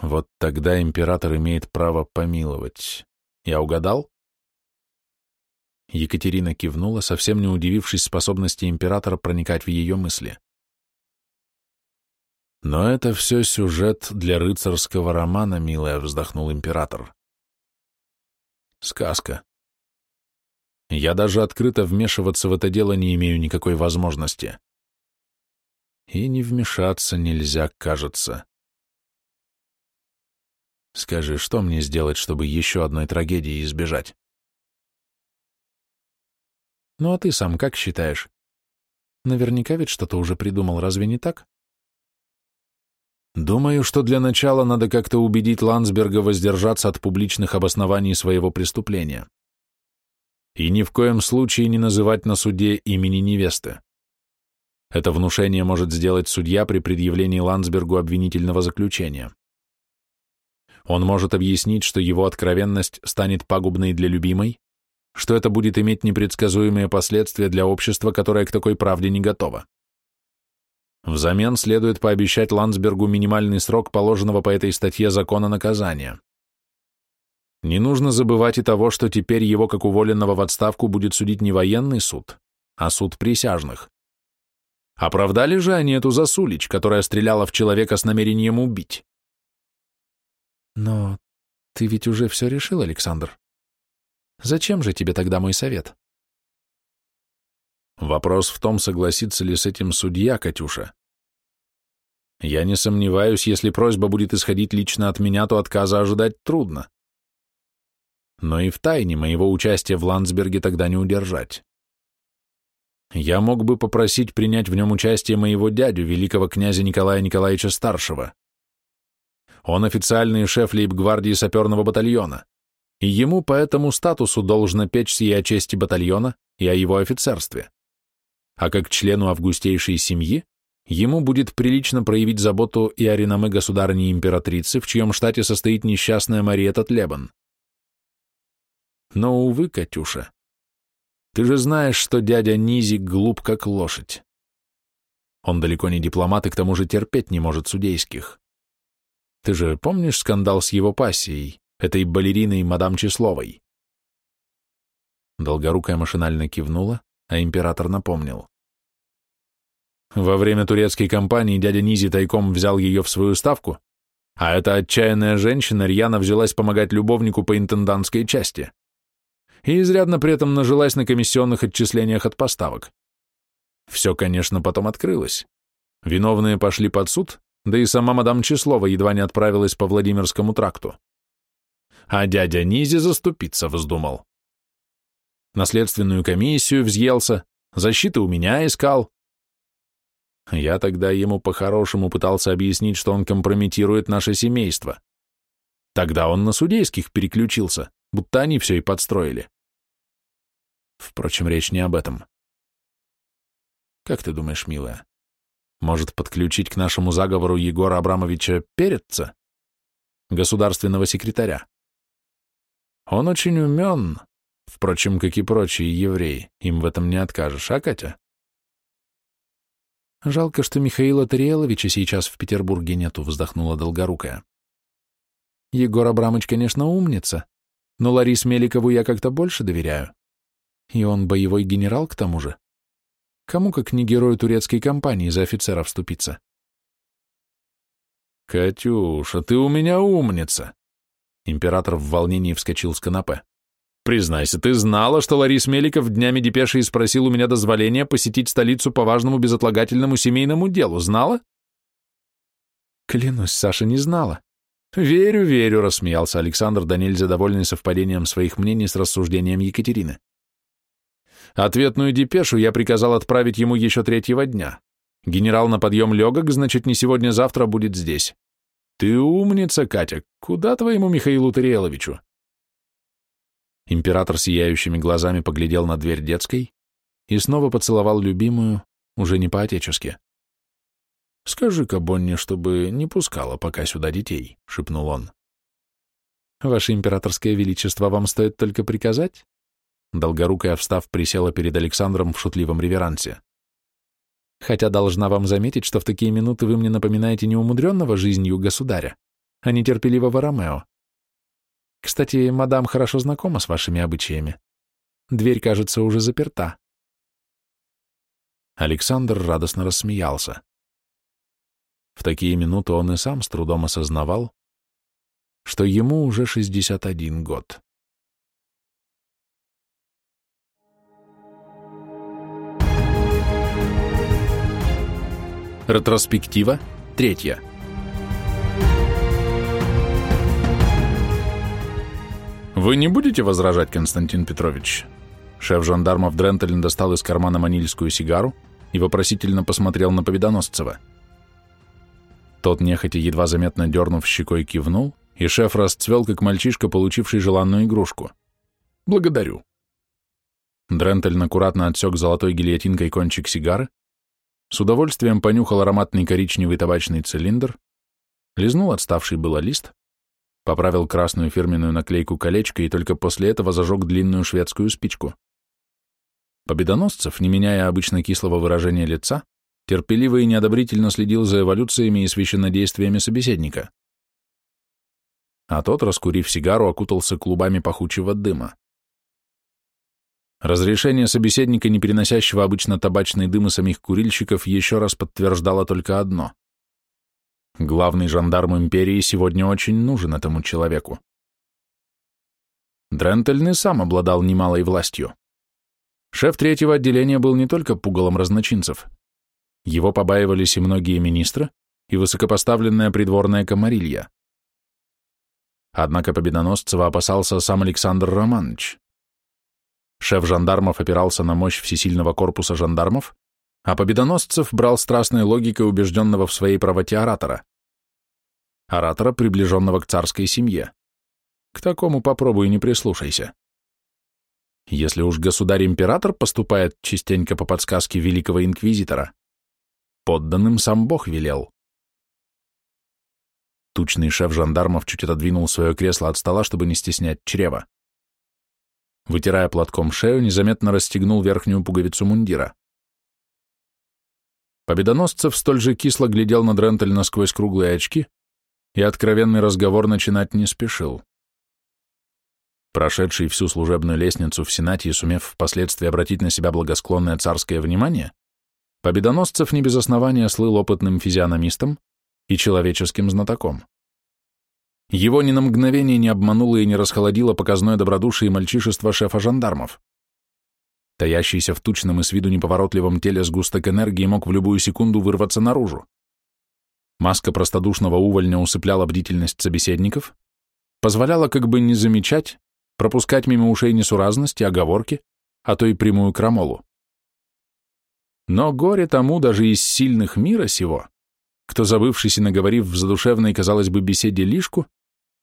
Вот тогда император имеет право помиловать. Я угадал? Екатерина кивнула, совсем не удивившись способности императора проникать в ее мысли. «Но это все сюжет для рыцарского романа, милая», — вздохнул император. «Сказка. Я даже открыто вмешиваться в это дело не имею никакой возможности. И не вмешаться нельзя, кажется. Скажи, что мне сделать, чтобы еще одной трагедии избежать?» Ну а ты сам как считаешь? Наверняка ведь что-то уже придумал, разве не так? Думаю, что для начала надо как-то убедить Ландсберга воздержаться от публичных обоснований своего преступления. И ни в коем случае не называть на суде имени невесты. Это внушение может сделать судья при предъявлении Ландсбергу обвинительного заключения. Он может объяснить, что его откровенность станет пагубной для любимой, что это будет иметь непредсказуемые последствия для общества, которое к такой правде не готово. Взамен следует пообещать Ландсбергу минимальный срок положенного по этой статье закона наказания. Не нужно забывать и того, что теперь его, как уволенного в отставку, будет судить не военный суд, а суд присяжных. Оправдали же они эту засулич, которая стреляла в человека с намерением убить? Но ты ведь уже все решил, Александр. Зачем же тебе тогда мой совет? Вопрос в том, согласится ли с этим судья, Катюша. Я не сомневаюсь, если просьба будет исходить лично от меня, то отказа ожидать трудно. Но и в тайне моего участия в Ландсберге тогда не удержать. Я мог бы попросить принять в нем участие моего дядю, великого князя Николая Николаевича Старшего. Он официальный шеф лейб-гвардии саперного батальона и ему по этому статусу должно печься и о чести батальона, и о его офицерстве. А как члену августейшей семьи, ему будет прилично проявить заботу и о реноме государыни императрицы, в чьем штате состоит несчастная Мариэта Тлебан. Но, увы, Катюша, ты же знаешь, что дядя Низи глуп как лошадь. Он далеко не дипломат и к тому же терпеть не может судейских. Ты же помнишь скандал с его пассией? этой балериной мадам Числовой. Долгорукая машинально кивнула, а император напомнил. Во время турецкой кампании дядя Низи тайком взял ее в свою ставку, а эта отчаянная женщина рьяно взялась помогать любовнику по интендантской части и изрядно при этом нажилась на комиссионных отчислениях от поставок. Все, конечно, потом открылось. Виновные пошли под суд, да и сама мадам Числова едва не отправилась по Владимирскому тракту а дядя Низи заступиться вздумал. Наследственную комиссию взъелся, защиты у меня искал. Я тогда ему по-хорошему пытался объяснить, что он компрометирует наше семейство. Тогда он на судейских переключился, будто они все и подстроили. Впрочем, речь не об этом. Как ты думаешь, милая, может подключить к нашему заговору Егора Абрамовича Передца, государственного секретаря? Он очень умен, впрочем, как и прочие евреи, им в этом не откажешь, а, Катя? Жалко, что Михаила Тариеловича сейчас в Петербурге нету, вздохнула Долгорукая. Егор Абрамович, конечно, умница, но Ларис Меликову я как-то больше доверяю. И он боевой генерал к тому же. Кому, как не герою турецкой компании, за офицера вступиться? «Катюша, ты у меня умница!» Император в волнении вскочил с канапе. «Признайся, ты знала, что Ларис Меликов днями депеши спросил у меня дозволения посетить столицу по важному безотлагательному семейному делу? Знала?» «Клянусь, Саша не знала». «Верю, верю», — рассмеялся Александр, да нельзя довольный совпадением своих мнений с рассуждением Екатерины. Ответную депешу я приказал отправить ему еще третьего дня. Генерал на подъем легок, значит, не сегодня-завтра будет здесь. «Ты умница, Катя! Куда твоему Михаилу Тариеловичу?» Император сияющими глазами поглядел на дверь детской и снова поцеловал любимую, уже не по-отечески. «Скажи-ка Бонни, чтобы не пускала пока сюда детей», — шепнул он. «Ваше императорское величество, вам стоит только приказать?» Долгорукая, встав, присела перед Александром в шутливом реверансе. «Хотя должна вам заметить, что в такие минуты вы мне напоминаете неумудренного жизнью государя, а нетерпеливого Ромео. Кстати, мадам хорошо знакома с вашими обычаями. Дверь, кажется, уже заперта». Александр радостно рассмеялся. В такие минуты он и сам с трудом осознавал, что ему уже 61 год. Ретроспектива третья. «Вы не будете возражать, Константин Петрович?» Шеф жандармов Дрентелин достал из кармана манильскую сигару и вопросительно посмотрел на Победоносцева. Тот, нехотя едва заметно дернув щекой, кивнул, и шеф расцвел, как мальчишка, получивший желанную игрушку. «Благодарю». Дрентельн аккуратно отсек золотой гильотинкой кончик сигары, с удовольствием понюхал ароматный коричневый табачный цилиндр, лизнул отставший было лист, поправил красную фирменную наклейку колечко и только после этого зажег длинную шведскую спичку. Победоносцев, не меняя обычно кислого выражения лица, терпеливо и неодобрительно следил за эволюциями и священнодействиями собеседника. А тот, раскурив сигару, окутался клубами пахучего дыма. Разрешение собеседника, не переносящего обычно табачный дым и самих курильщиков, еще раз подтверждало только одно. Главный жандарм империи сегодня очень нужен этому человеку. Дрентельн сам обладал немалой властью. Шеф третьего отделения был не только пугалом разночинцев. Его побаивались и многие министры, и высокопоставленная придворная комарилья. Однако Победоносцева опасался сам Александр Романович. Шеф жандармов опирался на мощь всесильного корпуса жандармов, а Победоносцев брал страстной логикой убежденного в своей правоте оратора. Оратора, приближенного к царской семье. К такому попробуй не прислушайся. Если уж государь-император поступает частенько по подсказке великого инквизитора, подданным сам Бог велел. Тучный шеф жандармов чуть отодвинул свое кресло от стола, чтобы не стеснять чрева. Вытирая платком шею, незаметно расстегнул верхнюю пуговицу мундира. Победоносцев столь же кисло глядел на Дрентель сквозь круглые очки и откровенный разговор начинать не спешил. Прошедший всю служебную лестницу в Сенате и сумев впоследствии обратить на себя благосклонное царское внимание, Победоносцев не без основания слыл опытным физиономистом и человеческим знатоком. Его ни на мгновение не обмануло и не расхолодило показное добродушие и мальчишество шефа жандармов. Таящийся в тучном и с виду неповоротливом теле сгусток энергии мог в любую секунду вырваться наружу. Маска простодушного увольня усыпляла бдительность собеседников, позволяла как бы не замечать, пропускать мимо ушей несуразности, оговорки, а то и прямую крамолу. Но горе тому даже из сильных мира сего, кто, забывшись и наговорив в задушевной, казалось бы, беседе лишку,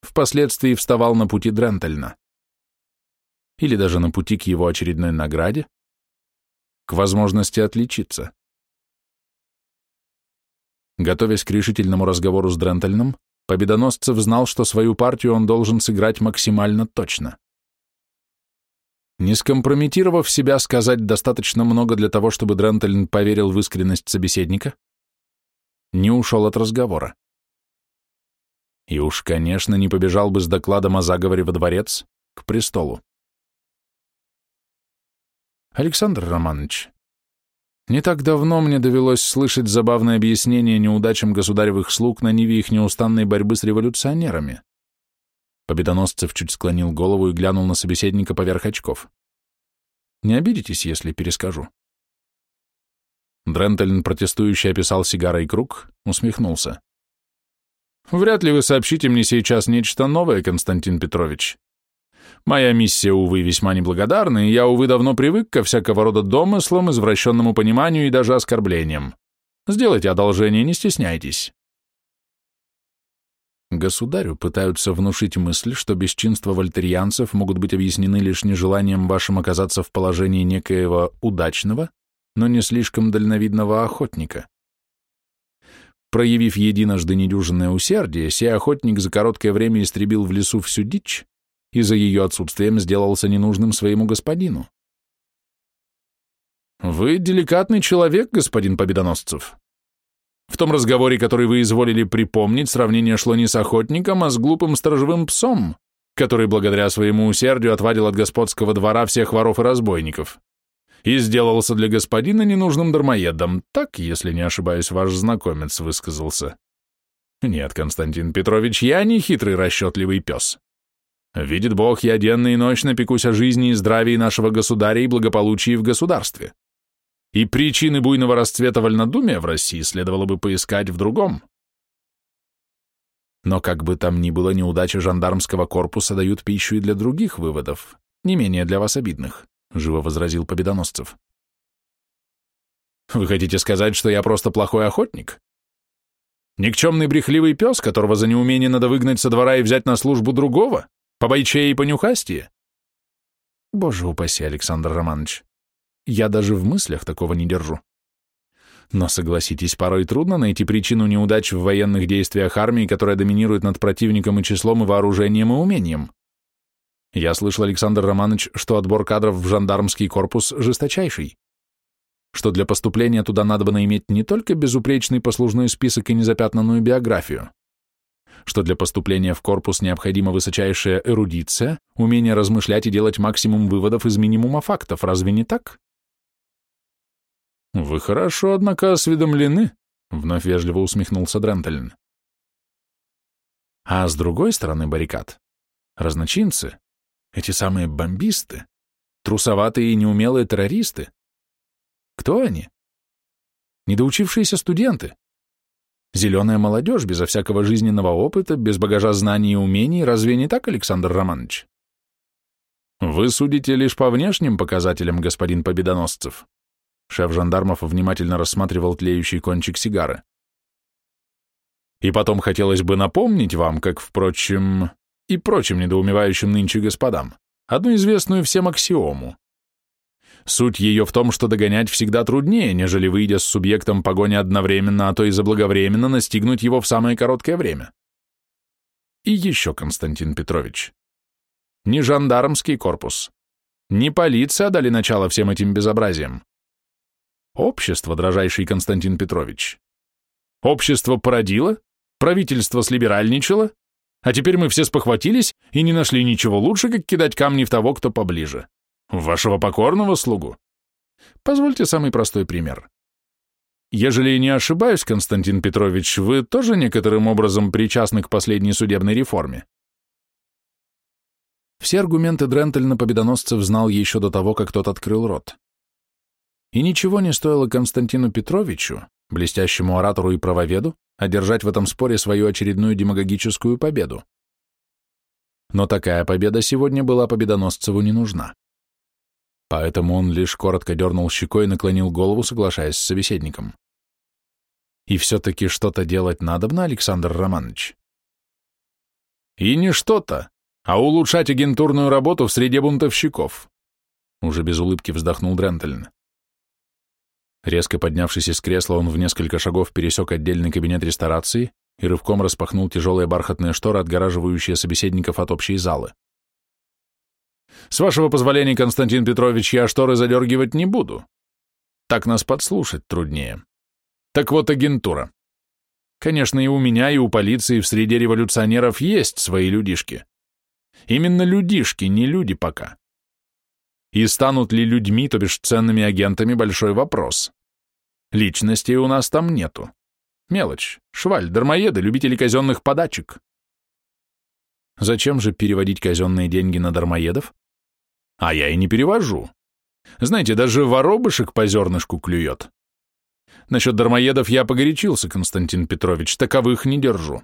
впоследствии вставал на пути Дрентельна. Или даже на пути к его очередной награде, к возможности отличиться. Готовясь к решительному разговору с Дрентельном, Победоносцев знал, что свою партию он должен сыграть максимально точно. Не скомпрометировав себя сказать достаточно много для того, чтобы Дрентельн поверил в искренность собеседника, не ушел от разговора. И уж, конечно, не побежал бы с докладом о заговоре во дворец к престолу. Александр Романович, не так давно мне довелось слышать забавное объяснение неудачам государевых слуг на ниве их неустанной борьбы с революционерами. Победоносцев чуть склонил голову и глянул на собеседника поверх очков. Не обидитесь, если перескажу. Дрентельн, протестующий, описал сигарой круг, усмехнулся. Вряд ли вы сообщите мне сейчас нечто новое, Константин Петрович. Моя миссия, увы, весьма неблагодарна, и я, увы, давно привык ко всякого рода домыслам, извращенному пониманию и даже оскорблениям. Сделайте одолжение, не стесняйтесь. Государю пытаются внушить мысль, что бесчинства вольтерианцев могут быть объяснены лишь нежеланием вашим оказаться в положении некоего удачного, но не слишком дальновидного охотника. Проявив единожды недюжинное усердие, сей охотник за короткое время истребил в лесу всю дичь и за ее отсутствием сделался ненужным своему господину. «Вы деликатный человек, господин Победоносцев. В том разговоре, который вы изволили припомнить, сравнение шло не с охотником, а с глупым сторожевым псом, который благодаря своему усердию отвадил от господского двора всех воров и разбойников и сделался для господина ненужным дармоедом. Так, если не ошибаюсь, ваш знакомец высказался. Нет, Константин Петрович, я не хитрый расчетливый пес. Видит Бог, я денно и ночно пекусь о жизни и здравии нашего государя и благополучии в государстве. И причины буйного расцвета вольнодумия в России следовало бы поискать в другом. Но как бы там ни было, неудачи жандармского корпуса дают пищу и для других выводов, не менее для вас обидных. — живо возразил Победоносцев. «Вы хотите сказать, что я просто плохой охотник? Никчемный брехливый пес, которого за неумение надо выгнать со двора и взять на службу другого? По бойчее и по нюхастие?» «Боже упаси, Александр Романович, я даже в мыслях такого не держу. Но, согласитесь, порой трудно найти причину неудач в военных действиях армии, которая доминирует над противником и числом, и вооружением, и умением. Я слышал, Александр Романович, что отбор кадров в жандармский корпус жесточайший, что для поступления туда надо бы иметь не только безупречный послужной список и незапятнанную биографию, что для поступления в корпус необходима высочайшая эрудиция, умение размышлять и делать максимум выводов из минимума фактов, разве не так? «Вы хорошо, однако, осведомлены», — вновь вежливо усмехнулся Дрентельн. А с другой стороны баррикад, разночинцы, эти самые бомбисты? Трусоватые и неумелые террористы? Кто они? Недоучившиеся студенты? Зеленая молодежь, безо всякого жизненного опыта, без багажа знаний и умений, разве не так, Александр Романович? Вы судите лишь по внешним показателям, господин Победоносцев. Шеф жандармов внимательно рассматривал тлеющий кончик сигары. И потом хотелось бы напомнить вам, как, впрочем, и прочим недоумевающим нынче господам, одну известную всем аксиому. Суть ее в том, что догонять всегда труднее, нежели выйдя с субъектом погони одновременно, а то и заблаговременно настигнуть его в самое короткое время. И еще, Константин Петрович, не жандармский корпус, не полиция дали начало всем этим безобразиям. Общество, дрожайший Константин Петрович. Общество породило, правительство слиберальничало, а теперь мы все спохватились и не нашли ничего лучше, как кидать камни в того, кто поближе. Вашего покорного слугу. Позвольте самый простой пример. Ежели не ошибаюсь, Константин Петрович, вы тоже некоторым образом причастны к последней судебной реформе? Все аргументы Дрентельна победоносцев знал еще до того, как тот открыл рот. И ничего не стоило Константину Петровичу, блестящему оратору и правоведу, одержать в этом споре свою очередную демагогическую победу. Но такая победа сегодня была победоносцеву не нужна. Поэтому он лишь коротко дернул щекой и наклонил голову, соглашаясь с собеседником. И все-таки что-то делать надобно, Александр Романович? И не что-то, а улучшать агентурную работу в среде бунтовщиков. Уже без улыбки вздохнул Дрентельн. Резко поднявшись из кресла, он в несколько шагов пересек отдельный кабинет ресторации и рывком распахнул тяжелые бархатные шторы, отгораживающие собеседников от общей залы. «С вашего позволения, Константин Петрович, я шторы задергивать не буду. Так нас подслушать труднее. Так вот, агентура. Конечно, и у меня, и у полиции в среде революционеров есть свои людишки. Именно людишки, не люди пока. И станут ли людьми, то бишь ценными агентами, большой вопрос. Личностей у нас там нету. Мелочь, шваль, дармоеды, любители казенных подачек. Зачем же переводить казенные деньги на дармоедов? А я и не перевожу. Знаете, даже воробышек по зернышку клюет. Насчет дармоедов я погорячился, Константин Петрович, таковых не держу.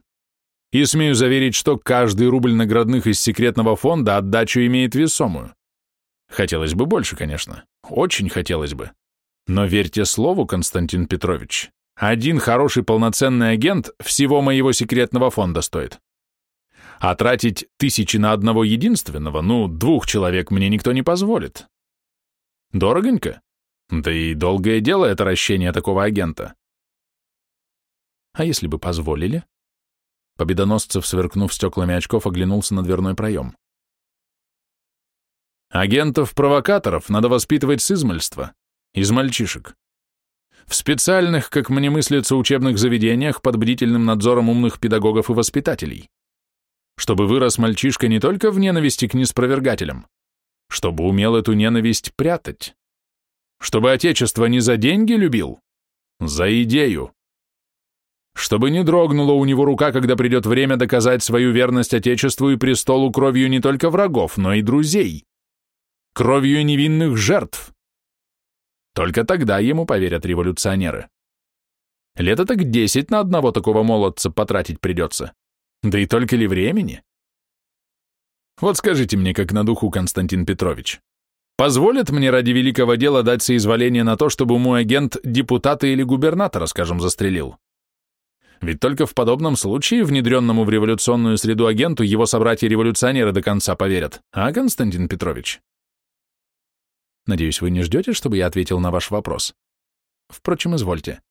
И смею заверить, что каждый рубль наградных из секретного фонда отдачу имеет весомую. Хотелось бы больше, конечно. Очень хотелось бы. Но верьте слову, Константин Петрович, один хороший полноценный агент всего моего секретного фонда стоит. А тратить тысячи на одного единственного, ну, двух человек мне никто не позволит. Дорогонько? Да и долгое дело это ращение такого агента. А если бы позволили? Победоносцев, сверкнув стеклами очков, оглянулся на дверной проем. Агентов-провокаторов надо воспитывать с измальства, из мальчишек. В специальных, как мне мыслится, учебных заведениях под бдительным надзором умных педагогов и воспитателей. Чтобы вырос мальчишка не только в ненависти к неспровергателям, чтобы умел эту ненависть прятать. Чтобы Отечество не за деньги любил, за идею. Чтобы не дрогнула у него рука, когда придет время доказать свою верность Отечеству и престолу кровью не только врагов, но и друзей кровью невинных жертв. Только тогда ему поверят революционеры. Лето так десять на одного такого молодца потратить придется. Да и только ли времени? Вот скажите мне, как на духу, Константин Петрович, позволит мне ради великого дела дать соизволение на то, чтобы мой агент депутата или губернатора, скажем, застрелил? Ведь только в подобном случае внедренному в революционную среду агенту его собратья-революционеры до конца поверят. А, Константин Петрович? Надеюсь, вы не ждете, чтобы я ответил на ваш вопрос? Впрочем, извольте.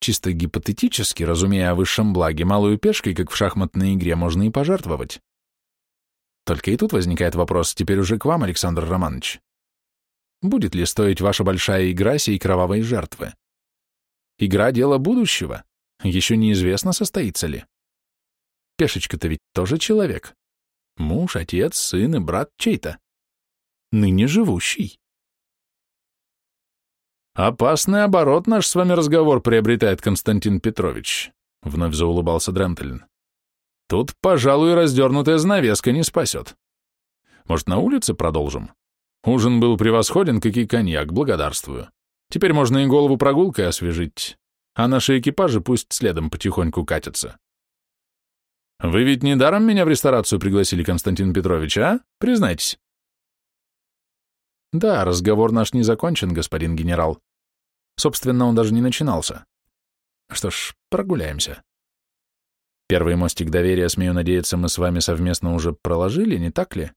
Чисто гипотетически, разумея о высшем благе, малую пешкой, как в шахматной игре, можно и пожертвовать. Только и тут возникает вопрос, теперь уже к вам, Александр Романович. Будет ли стоить ваша большая игра сей кровавой жертвы? Игра — дело будущего. Еще неизвестно, состоится ли. Пешечка-то ведь тоже человек. Муж, отец, сын и брат чей-то ныне живущий. «Опасный оборот наш с вами разговор приобретает Константин Петрович», — вновь заулыбался Дрентелин. «Тут, пожалуй, раздернутая занавеска не спасет. Может, на улице продолжим? Ужин был превосходен, как и коньяк, благодарствую. Теперь можно и голову прогулкой освежить, а наши экипажи пусть следом потихоньку катятся». «Вы ведь недаром меня в ресторацию пригласили, Константин Петрович, а? Признайтесь». Да, разговор наш не закончен, господин генерал. Собственно, он даже не начинался. Что ж, прогуляемся. Первый мостик доверия, смею надеяться, мы с вами совместно уже проложили, не так ли?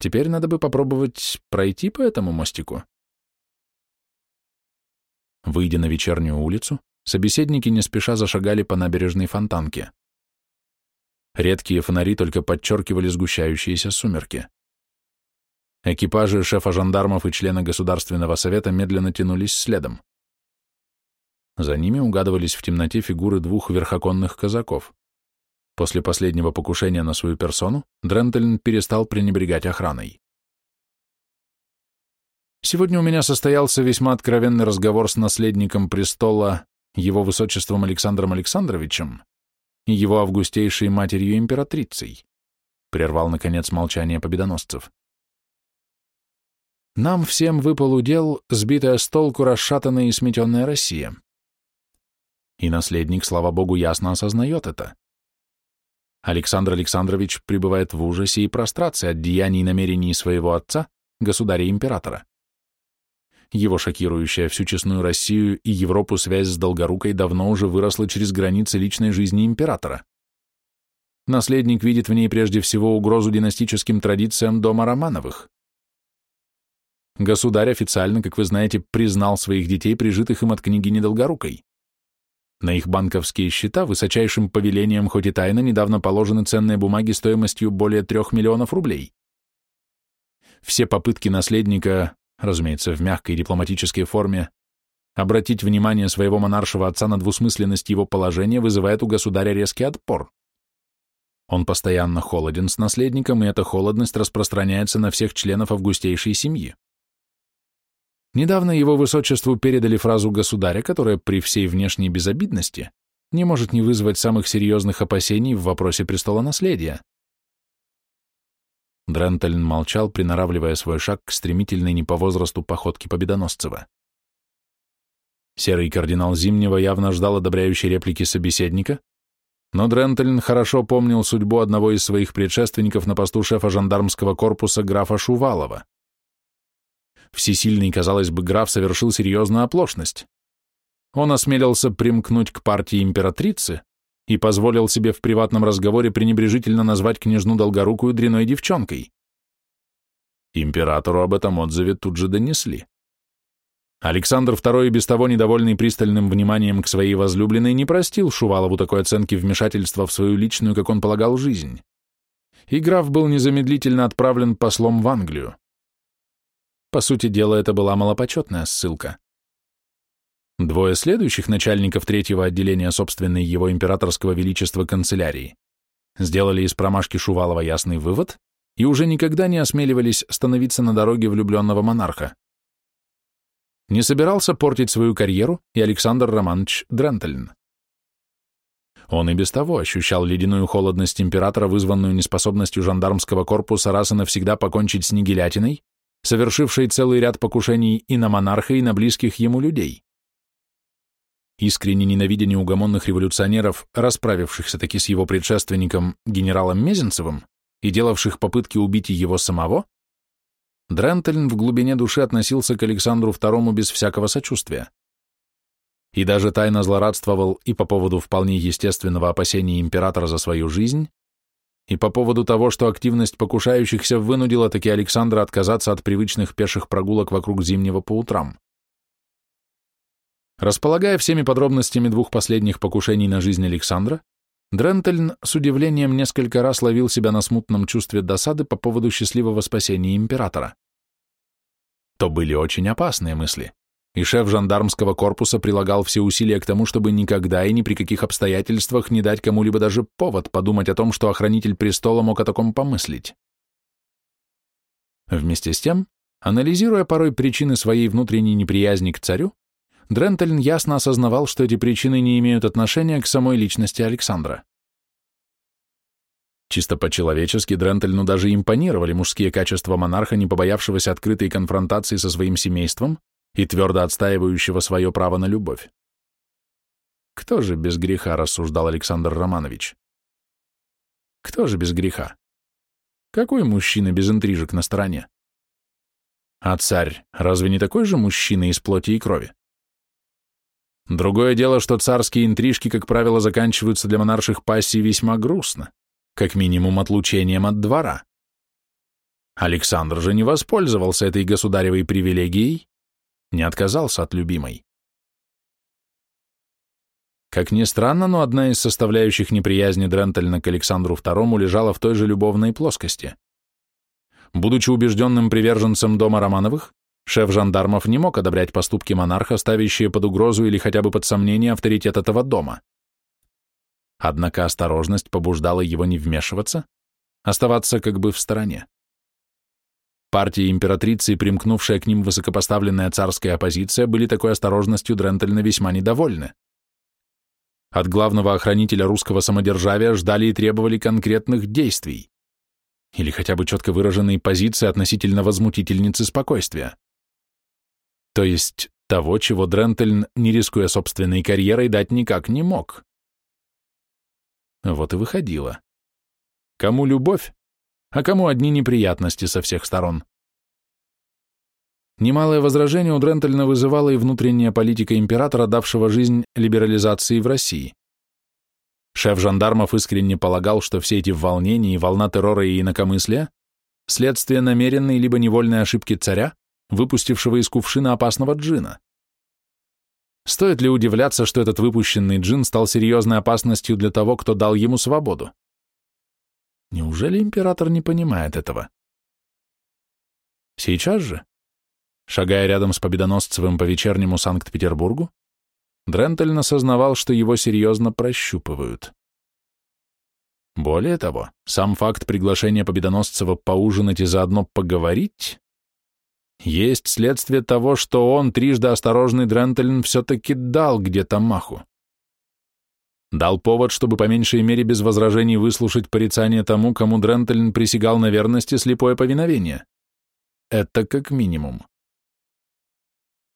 Теперь надо бы попробовать пройти по этому мостику. Выйдя на вечернюю улицу, собеседники не спеша зашагали по набережной фонтанке. Редкие фонари только подчеркивали сгущающиеся сумерки. Экипажи шефа жандармов и члена Государственного совета медленно тянулись следом. За ними угадывались в темноте фигуры двух верхоконных казаков. После последнего покушения на свою персону Дрентельн перестал пренебрегать охраной. Сегодня у меня состоялся весьма откровенный разговор с наследником престола, его высочеством Александром Александровичем и его августейшей матерью императрицей, прервал, наконец, молчание победоносцев. Нам всем выпал удел сбитая с толку расшатанная и сметенная Россия. И наследник, слава богу, ясно осознает это. Александр Александрович пребывает в ужасе и прострации от деяний и намерений своего отца, государя-императора. Его шокирующая всю честную Россию и Европу связь с Долгорукой давно уже выросла через границы личной жизни императора. Наследник видит в ней прежде всего угрозу династическим традициям дома Романовых. Государь официально, как вы знаете, признал своих детей, прижитых им от книги Недолгорукой. На их банковские счета высочайшим повелением, хоть и тайно, недавно положены ценные бумаги стоимостью более трех миллионов рублей. Все попытки наследника, разумеется, в мягкой дипломатической форме, обратить внимание своего монаршего отца на двусмысленность его положения вызывает у государя резкий отпор. Он постоянно холоден с наследником, и эта холодность распространяется на всех членов августейшей семьи. Недавно его высочеству передали фразу государя, которая при всей внешней безобидности не может не вызвать самых серьезных опасений в вопросе престола наследия. Дрентельн молчал, приноравливая свой шаг к стремительной не по возрасту походке Победоносцева. Серый кардинал Зимнего явно ждал одобряющей реплики собеседника, но Дрентельн хорошо помнил судьбу одного из своих предшественников на посту шефа жандармского корпуса графа Шувалова. Всесильный, казалось бы, граф совершил серьезную оплошность. Он осмелился примкнуть к партии императрицы и позволил себе в приватном разговоре пренебрежительно назвать княжну Долгорукую дряной девчонкой. Императору об этом отзыве тут же донесли. Александр II, без того недовольный пристальным вниманием к своей возлюбленной, не простил Шувалову такой оценки вмешательства в свою личную, как он полагал, жизнь и граф был незамедлительно отправлен послом в Англию. По сути дела, это была малопочетная ссылка. Двое следующих начальников третьего отделения собственной его императорского величества канцелярии сделали из промашки Шувалова ясный вывод и уже никогда не осмеливались становиться на дороге влюбленного монарха. Не собирался портить свою карьеру и Александр Романович Дрентельн. Он и без того ощущал ледяную холодность императора, вызванную неспособностью жандармского корпуса раз и навсегда покончить с нигилятиной, совершившей целый ряд покушений и на монарха, и на близких ему людей. Искренне ненавидя неугомонных революционеров, расправившихся таки с его предшественником генералом Мезенцевым и делавших попытки убить его самого, Дрентельн в глубине души относился к Александру II без всякого сочувствия. И даже тайно злорадствовал и по поводу вполне естественного опасения императора за свою жизнь, и по поводу того, что активность покушающихся вынудила таки Александра отказаться от привычных пеших прогулок вокруг Зимнего по утрам. Располагая всеми подробностями двух последних покушений на жизнь Александра, Дрентельн с удивлением несколько раз ловил себя на смутном чувстве досады по поводу счастливого спасения императора. То были очень опасные мысли, и шеф жандармского корпуса прилагал все усилия к тому, чтобы никогда и ни при каких обстоятельствах не дать кому-либо даже повод подумать о том, что охранитель престола мог о таком помыслить. Вместе с тем, анализируя порой причины своей внутренней неприязни к царю, Дрентельн ясно осознавал, что эти причины не имеют отношения к самой личности Александра. Чисто по-человечески Дрентельну даже импонировали мужские качества монарха, не побоявшегося открытой конфронтации со своим семейством и твердо отстаивающего свое право на любовь. Кто же без греха, рассуждал Александр Романович? Кто же без греха? Какой мужчина без интрижек на стороне? А царь разве не такой же мужчина из плоти и крови? Другое дело, что царские интрижки, как правило, заканчиваются для монарших пассий весьма грустно, как минимум отлучением от двора. Александр же не воспользовался этой государевой привилегией, не отказался от любимой. Как ни странно, но одна из составляющих неприязни Дрентельна к Александру II лежала в той же любовной плоскости. Будучи убежденным приверженцем дома Романовых, Шеф жандармов не мог одобрять поступки монарха, ставящие под угрозу или хотя бы под сомнение авторитет этого дома. Однако осторожность побуждала его не вмешиваться, оставаться как бы в стороне. Партия императрицы и примкнувшая к ним высокопоставленная царская оппозиция были такой осторожностью Дрентельна весьма недовольны. От главного охранителя русского самодержавия ждали и требовали конкретных действий или хотя бы четко выраженной позиции относительно возмутительницы спокойствия то есть того, чего Дрентельн, не рискуя собственной карьерой, дать никак не мог. Вот и выходило. Кому любовь, а кому одни неприятности со всех сторон. Немалое возражение у Дрентельна вызывала и внутренняя политика императора, давшего жизнь либерализации в России. Шеф жандармов искренне полагал, что все эти волнения и волна террора и инакомыслия – следствие намеренной либо невольной ошибки царя, выпустившего из кувшина опасного джина. Стоит ли удивляться, что этот выпущенный джин стал серьезной опасностью для того, кто дал ему свободу? Неужели император не понимает этого? Сейчас же, шагая рядом с Победоносцевым по вечернему Санкт-Петербургу, Дрентельн осознавал, что его серьезно прощупывают. Более того, сам факт приглашения Победоносцева поужинать и заодно поговорить есть следствие того, что он, трижды осторожный Дрентельн, все-таки дал где-то маху. Дал повод, чтобы по меньшей мере без возражений выслушать порицание тому, кому Дрентельн присягал на верность и слепое повиновение. Это как минимум.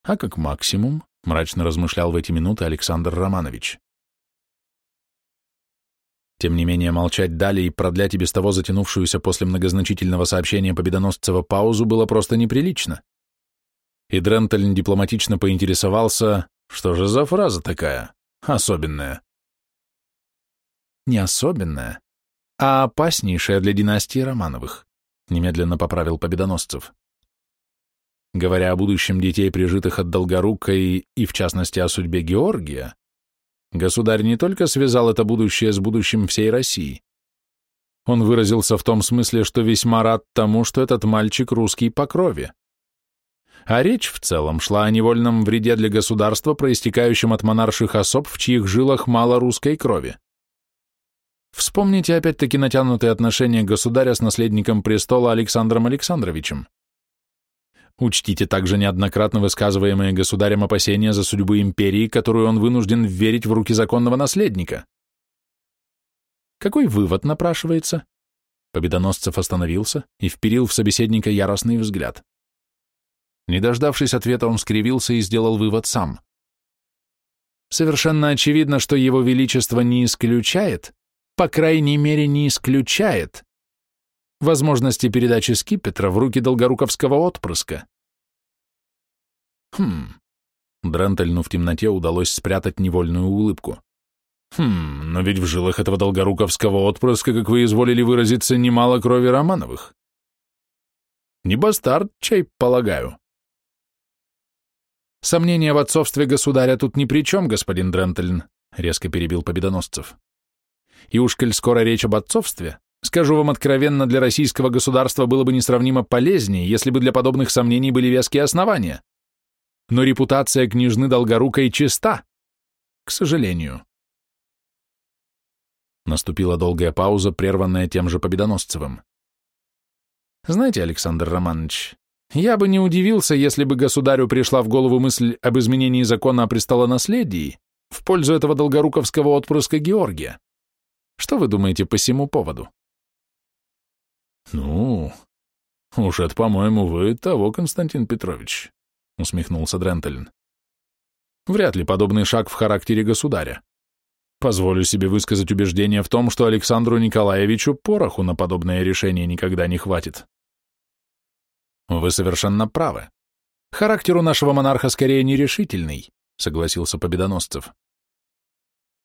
А как максимум, мрачно размышлял в эти минуты Александр Романович. Тем не менее, молчать далее и продлять и без того затянувшуюся после многозначительного сообщения Победоносцева паузу было просто неприлично. И Дрентельн дипломатично поинтересовался, что же за фраза такая, особенная. Не особенная, а опаснейшая для династии Романовых, немедленно поправил Победоносцев. Говоря о будущем детей, прижитых от Долгорукой и, в частности, о судьбе Георгия, Государь не только связал это будущее с будущим всей России, Он выразился в том смысле, что весьма рад тому, что этот мальчик русский по крови. А речь в целом шла о невольном вреде для государства, проистекающем от монарших особ, в чьих жилах мало русской крови. Вспомните опять-таки натянутые отношения государя с наследником престола Александром Александровичем. Учтите также неоднократно высказываемые государем опасения за судьбу империи, которую он вынужден верить в руки законного наследника. Какой вывод напрашивается? Победоносцев остановился и вперил в собеседника яростный взгляд. Не дождавшись ответа, он скривился и сделал вывод сам. Совершенно очевидно, что его величество не исключает, по крайней мере, не исключает возможности передачи скипетра в руки долгоруковского отпрыска. Хм. Дрентельну в темноте удалось спрятать невольную улыбку. Хм, но ведь в жилах этого долгоруковского отпрыска, как вы изволили выразиться, немало крови Романовых. Не бастард, чай, полагаю. Сомнения в отцовстве государя тут ни при чем, господин Дрентельн, резко перебил Победоносцев. И уж коль скоро речь об отцовстве, скажу вам откровенно, для российского государства было бы несравнимо полезнее, если бы для подобных сомнений были веские основания. Но репутация княжны Долгорукой чиста, к сожалению. Наступила долгая пауза, прерванная тем же Победоносцевым. Знаете, Александр Романович, я бы не удивился, если бы государю пришла в голову мысль об изменении закона о престолонаследии в пользу этого долгоруковского отпрыска Георгия. Что вы думаете по всему поводу? Ну, уж это, по-моему, вы того, Константин Петрович, усмехнулся Дрентельн. Вряд ли подобный шаг в характере государя. Позволю себе высказать убеждение в том, что Александру Николаевичу пороху на подобное решение никогда не хватит. Вы совершенно правы. Характер у нашего монарха скорее нерешительный, согласился Победоносцев.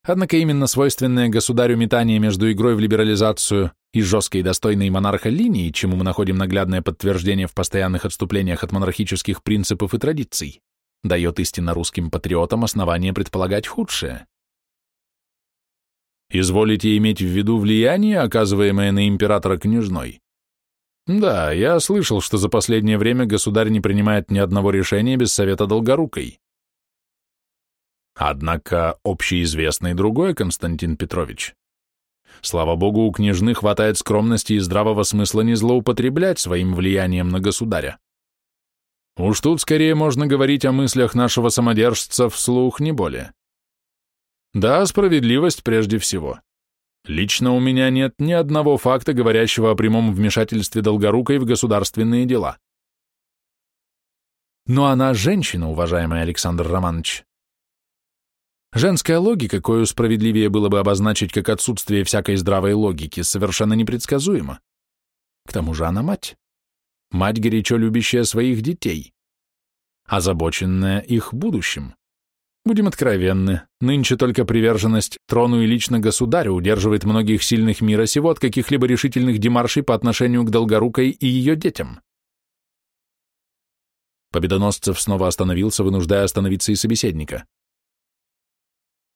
Однако именно свойственное государю метание между игрой в либерализацию и жесткой достойной монарха линии, чему мы находим наглядное подтверждение в постоянных отступлениях от монархических принципов и традиций, дает истинно русским патриотам основание предполагать худшее. Изволите иметь в виду влияние, оказываемое на императора княжной? Да, я слышал, что за последнее время государь не принимает ни одного решения без совета Долгорукой. Однако общеизвестный другой Константин Петрович. Слава богу, у княжны хватает скромности и здравого смысла не злоупотреблять своим влиянием на государя. Уж тут скорее можно говорить о мыслях нашего самодержца вслух, не более. Да, справедливость прежде всего. Лично у меня нет ни одного факта, говорящего о прямом вмешательстве Долгорукой в государственные дела. Но она женщина, уважаемый Александр Романович. Женская логика, кою справедливее было бы обозначить как отсутствие всякой здравой логики, совершенно непредсказуема. К тому же она мать. Мать, горячо любящая своих детей, озабоченная их будущим. Будем откровенны, нынче только приверженность трону и лично государю удерживает многих сильных мира сего от каких-либо решительных демаршей по отношению к Долгорукой и ее детям. Победоносцев снова остановился, вынуждая остановиться и собеседника.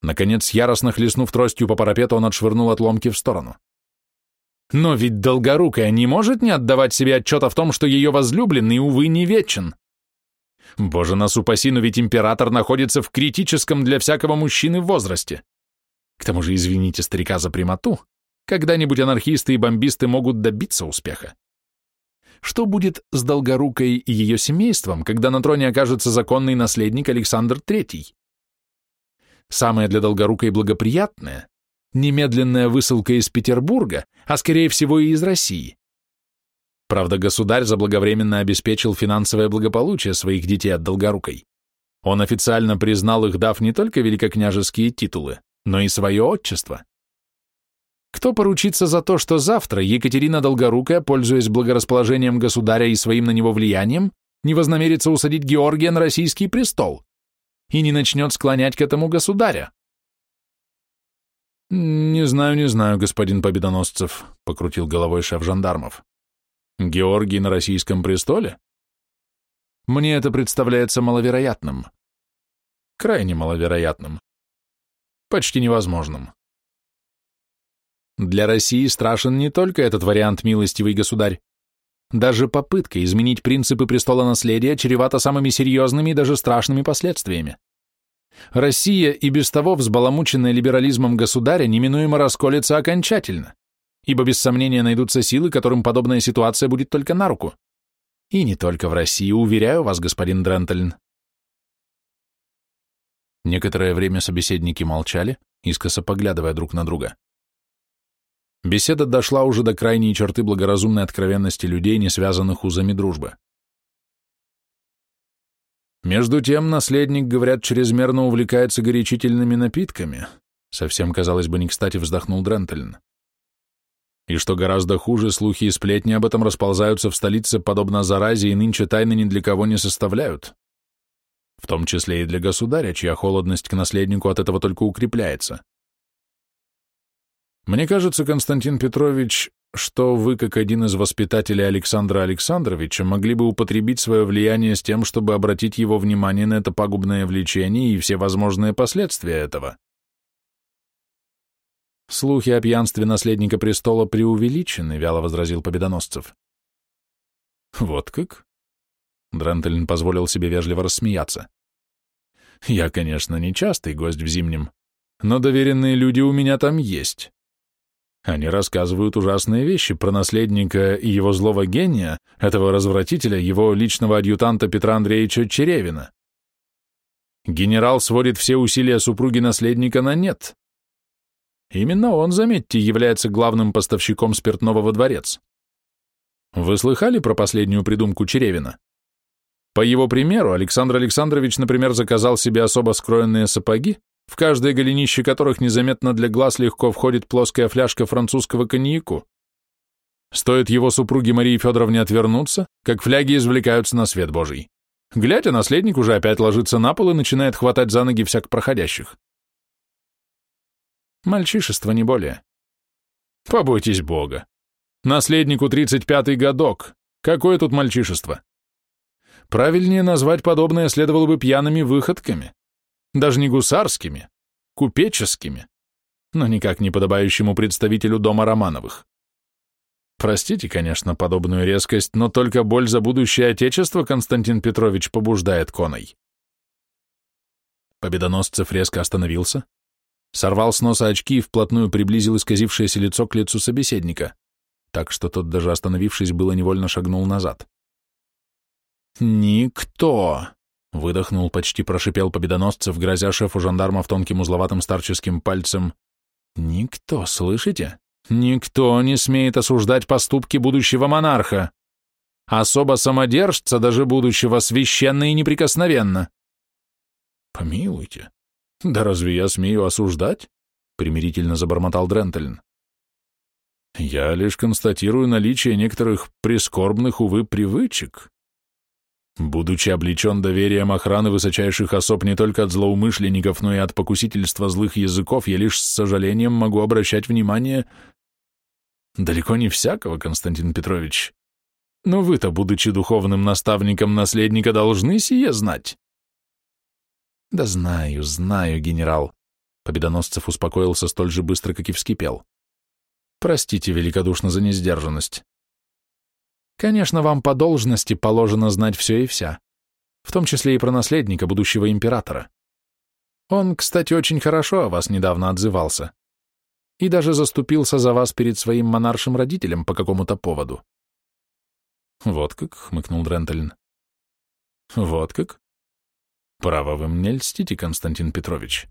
Наконец, яростно хлестнув тростью по парапету, он отшвырнул отломки в сторону. Но ведь Долгорукая не может не отдавать себе отчета в том, что ее возлюбленный, увы, не вечен. Боже нас упаси, но ведь император находится в критическом для всякого мужчины возрасте. К тому же, извините старика за прямоту, когда-нибудь анархисты и бомбисты могут добиться успеха. Что будет с Долгорукой и ее семейством, когда на троне окажется законный наследник Александр III? Самое для Долгорукой благоприятное – немедленная высылка из Петербурга, а скорее всего и из России. Правда, государь заблаговременно обеспечил финансовое благополучие своих детей от Долгорукой. Он официально признал их, дав не только великокняжеские титулы, но и свое отчество. Кто поручится за то, что завтра Екатерина Долгорукая, пользуясь благорасположением государя и своим на него влиянием, не вознамерится усадить Георгия на российский престол и не начнет склонять к этому государя? «Не знаю, не знаю, господин Победоносцев», — покрутил головой шеф жандармов. Георгий на российском престоле? Мне это представляется маловероятным. Крайне маловероятным. Почти невозможным. Для России страшен не только этот вариант, милостивый государь. Даже попытка изменить принципы престола наследия чревата самыми серьезными и даже страшными последствиями. Россия и без того взбаламученная либерализмом государя неминуемо расколется окончательно, ибо без сомнения найдутся силы, которым подобная ситуация будет только на руку. И не только в России, уверяю вас, господин Дрентельн. Некоторое время собеседники молчали, искоса поглядывая друг на друга. Беседа дошла уже до крайней черты благоразумной откровенности людей, не связанных узами дружбы. Между тем, наследник, говорят, чрезмерно увлекается горячительными напитками. Совсем, казалось бы, не кстати вздохнул Дрентельн. И что гораздо хуже, слухи и сплетни об этом расползаются в столице подобно заразе и нынче тайны ни для кого не составляют. В том числе и для государя, чья холодность к наследнику от этого только укрепляется. Мне кажется, Константин Петрович, что вы, как один из воспитателей Александра Александровича, могли бы употребить свое влияние с тем, чтобы обратить его внимание на это пагубное влечение и все возможные последствия этого. Слухи о пьянстве наследника престола преувеличены, вяло возразил Победоносцев. Вот как? Дрентельн позволил себе вежливо рассмеяться. Я, конечно, не частый гость в Зимнем, но доверенные люди у меня там есть. Они рассказывают ужасные вещи про наследника и его злого гения, этого развратителя, его личного адъютанта Петра Андреевича Черевина. Генерал сводит все усилия супруги наследника на нет. Именно он, заметьте, является главным поставщиком спиртного во дворец. Вы слыхали про последнюю придумку Черевина? По его примеру, Александр Александрович, например, заказал себе особо скроенные сапоги, в каждое голенище которых незаметно для глаз легко входит плоская фляжка французского коньяку. Стоит его супруге Марии Федоровне отвернуться, как фляги извлекаются на свет Божий. Глядя, наследник уже опять ложится на пол и начинает хватать за ноги всяк проходящих. Мальчишество не более. Побойтесь Бога. Наследнику 35-й годок. Какое тут мальчишество? Правильнее назвать подобное следовало бы пьяными выходками даже не гусарскими, купеческими, но никак не подобающему представителю дома Романовых. Простите, конечно, подобную резкость, но только боль за будущее Отечество Константин Петрович побуждает коной. Победоносцев резко остановился, сорвал с носа очки и вплотную приблизил исказившееся лицо к лицу собеседника, так что тот, даже остановившись, было невольно шагнул назад. «Никто!» Выдохнул, почти прошипел победоносцев, грозя шефу жандармов тонким узловатым старческим пальцем. «Никто, слышите? Никто не смеет осуждать поступки будущего монарха. Особо самодержца, даже будущего, священно и неприкосновенно». «Помилуйте, да разве я смею осуждать?» примирительно забормотал Дрентельн. «Я лишь констатирую наличие некоторых прискорбных, увы, привычек, Будучи облечен доверием охраны высочайших особ не только от злоумышленников, но и от покусительства злых языков, я лишь с сожалением могу обращать внимание далеко не всякого, Константин Петрович. Но вы-то, будучи духовным наставником наследника, должны сие знать. Да знаю, знаю, генерал. Победоносцев успокоился столь же быстро, как и вскипел. Простите великодушно за несдержанность. Конечно, вам по должности положено знать все и вся, в том числе и про наследника будущего императора. Он, кстати, очень хорошо о вас недавно отзывался и даже заступился за вас перед своим монаршим родителем по какому-то поводу. Вот как, хмыкнул Дрентельн. Вот как? Право, вы мне льстите, Константин Петрович.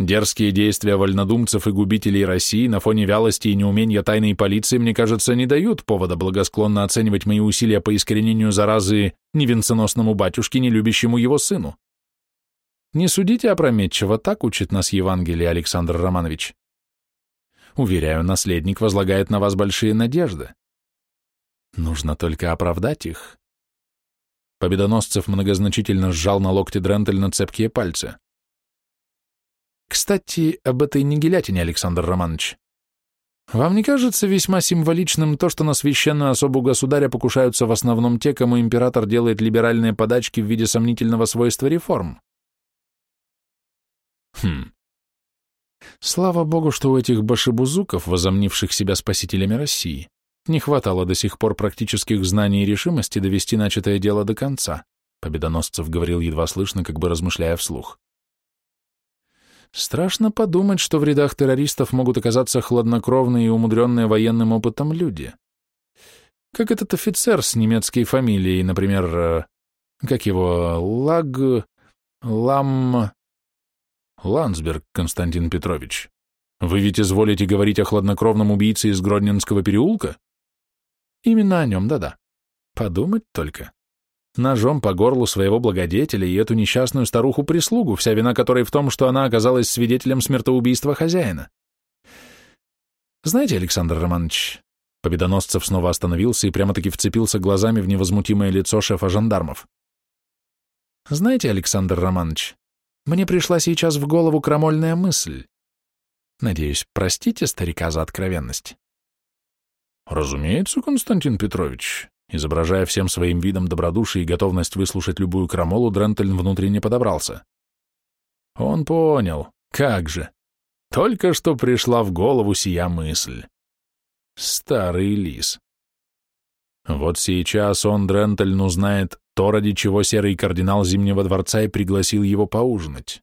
Дерзкие действия вольнодумцев и губителей России на фоне вялости и неумения тайной полиции, мне кажется, не дают повода благосклонно оценивать мои усилия по искоренению заразы ни венценосному батюшке, ни любящему его сыну. Не судите опрометчиво, так учит нас Евангелие Александр Романович. Уверяю, наследник возлагает на вас большие надежды. Нужно только оправдать их. Победоносцев многозначительно сжал на локте Дрентельна цепкие пальцы. Кстати, об этой нигилятине, Александр Романович. Вам не кажется весьма символичным то, что на священную особу государя покушаются в основном те, кому император делает либеральные подачки в виде сомнительного свойства реформ? Хм. Слава богу, что у этих башибузуков, возомнивших себя спасителями России, не хватало до сих пор практических знаний и решимости довести начатое дело до конца, Победоносцев говорил едва слышно, как бы размышляя вслух. Страшно подумать, что в рядах террористов могут оказаться хладнокровные и умудренные военным опытом люди. Как этот офицер с немецкой фамилией, например, э, как его, Лаг... Лам... Ландсберг Константин Петрович. Вы ведь изволите говорить о хладнокровном убийце из Гродненского переулка? Именно о нем, да-да. Подумать только. Ножом по горлу своего благодетеля и эту несчастную старуху-прислугу, вся вина которой в том, что она оказалась свидетелем смертоубийства хозяина. Знаете, Александр Романович, Победоносцев снова остановился и прямо-таки вцепился глазами в невозмутимое лицо шефа жандармов. Знаете, Александр Романович, мне пришла сейчас в голову крамольная мысль. Надеюсь, простите старика за откровенность. Разумеется, Константин Петрович. Изображая всем своим видом добродушие и готовность выслушать любую крамолу, Дрентельн внутренне подобрался. Он понял, как же. Только что пришла в голову сия мысль. Старый лис. Вот сейчас он, Дрентельн, узнает то, ради чего серый кардинал Зимнего дворца и пригласил его поужинать.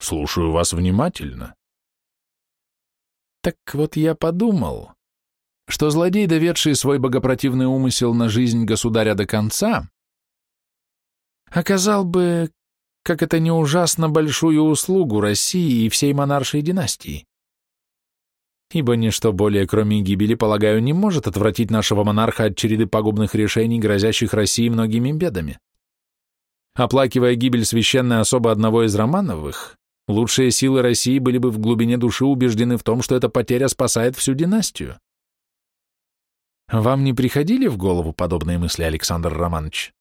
Слушаю вас внимательно. Так вот я подумал, что злодей, доведший свой богопротивный умысел на жизнь государя до конца, оказал бы, как это не ужасно, большую услугу России и всей монаршей династии. Ибо ничто более, кроме гибели, полагаю, не может отвратить нашего монарха от череды пагубных решений, грозящих России многими бедами. Оплакивая гибель священной особы одного из Романовых, лучшие силы России были бы в глубине души убеждены в том, что эта потеря спасает всю династию. Вам не приходили в голову подобные мысли, Александр Романович?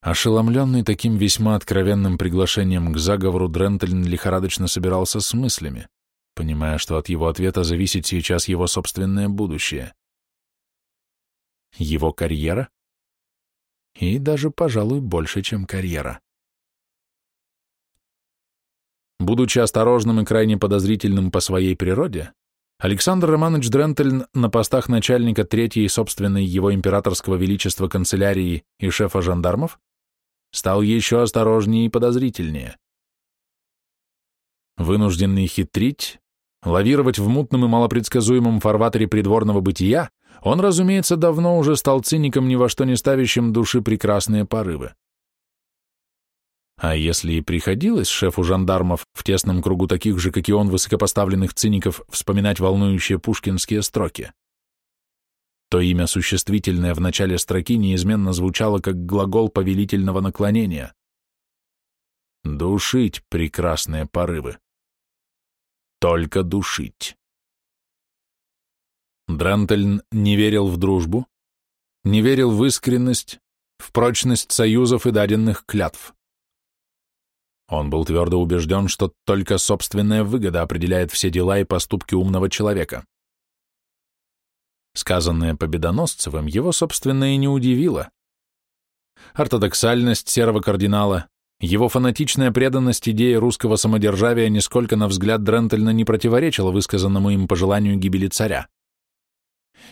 Ошеломленный таким весьма откровенным приглашением к заговору, Дрентельн лихорадочно собирался с мыслями, понимая, что от его ответа зависит сейчас его собственное будущее. Его карьера? И даже, пожалуй, больше, чем карьера. Будучи осторожным и крайне подозрительным по своей природе, Александр Романович Дрентельн на постах начальника третьей собственной его императорского величества канцелярии и шефа жандармов стал еще осторожнее и подозрительнее. Вынужденный хитрить, лавировать в мутном и малопредсказуемом фарватере придворного бытия, он, разумеется, давно уже стал циником, ни во что не ставящим души прекрасные порывы. А если и приходилось шефу жандармов в тесном кругу таких же, как и он, высокопоставленных циников вспоминать волнующие пушкинские строки, то имя существительное в начале строки неизменно звучало как глагол повелительного наклонения. Душить прекрасные порывы. Только душить. Дрантельн не верил в дружбу, не верил в искренность, в прочность союзов и даденных клятв. Он был твердо убежден, что только собственная выгода определяет все дела и поступки умного человека. Сказанное Победоносцевым его, собственно, и не удивило. Ортодоксальность серого кардинала, его фанатичная преданность идее русского самодержавия нисколько на взгляд Дрентельна не противоречила высказанному им пожеланию гибели царя.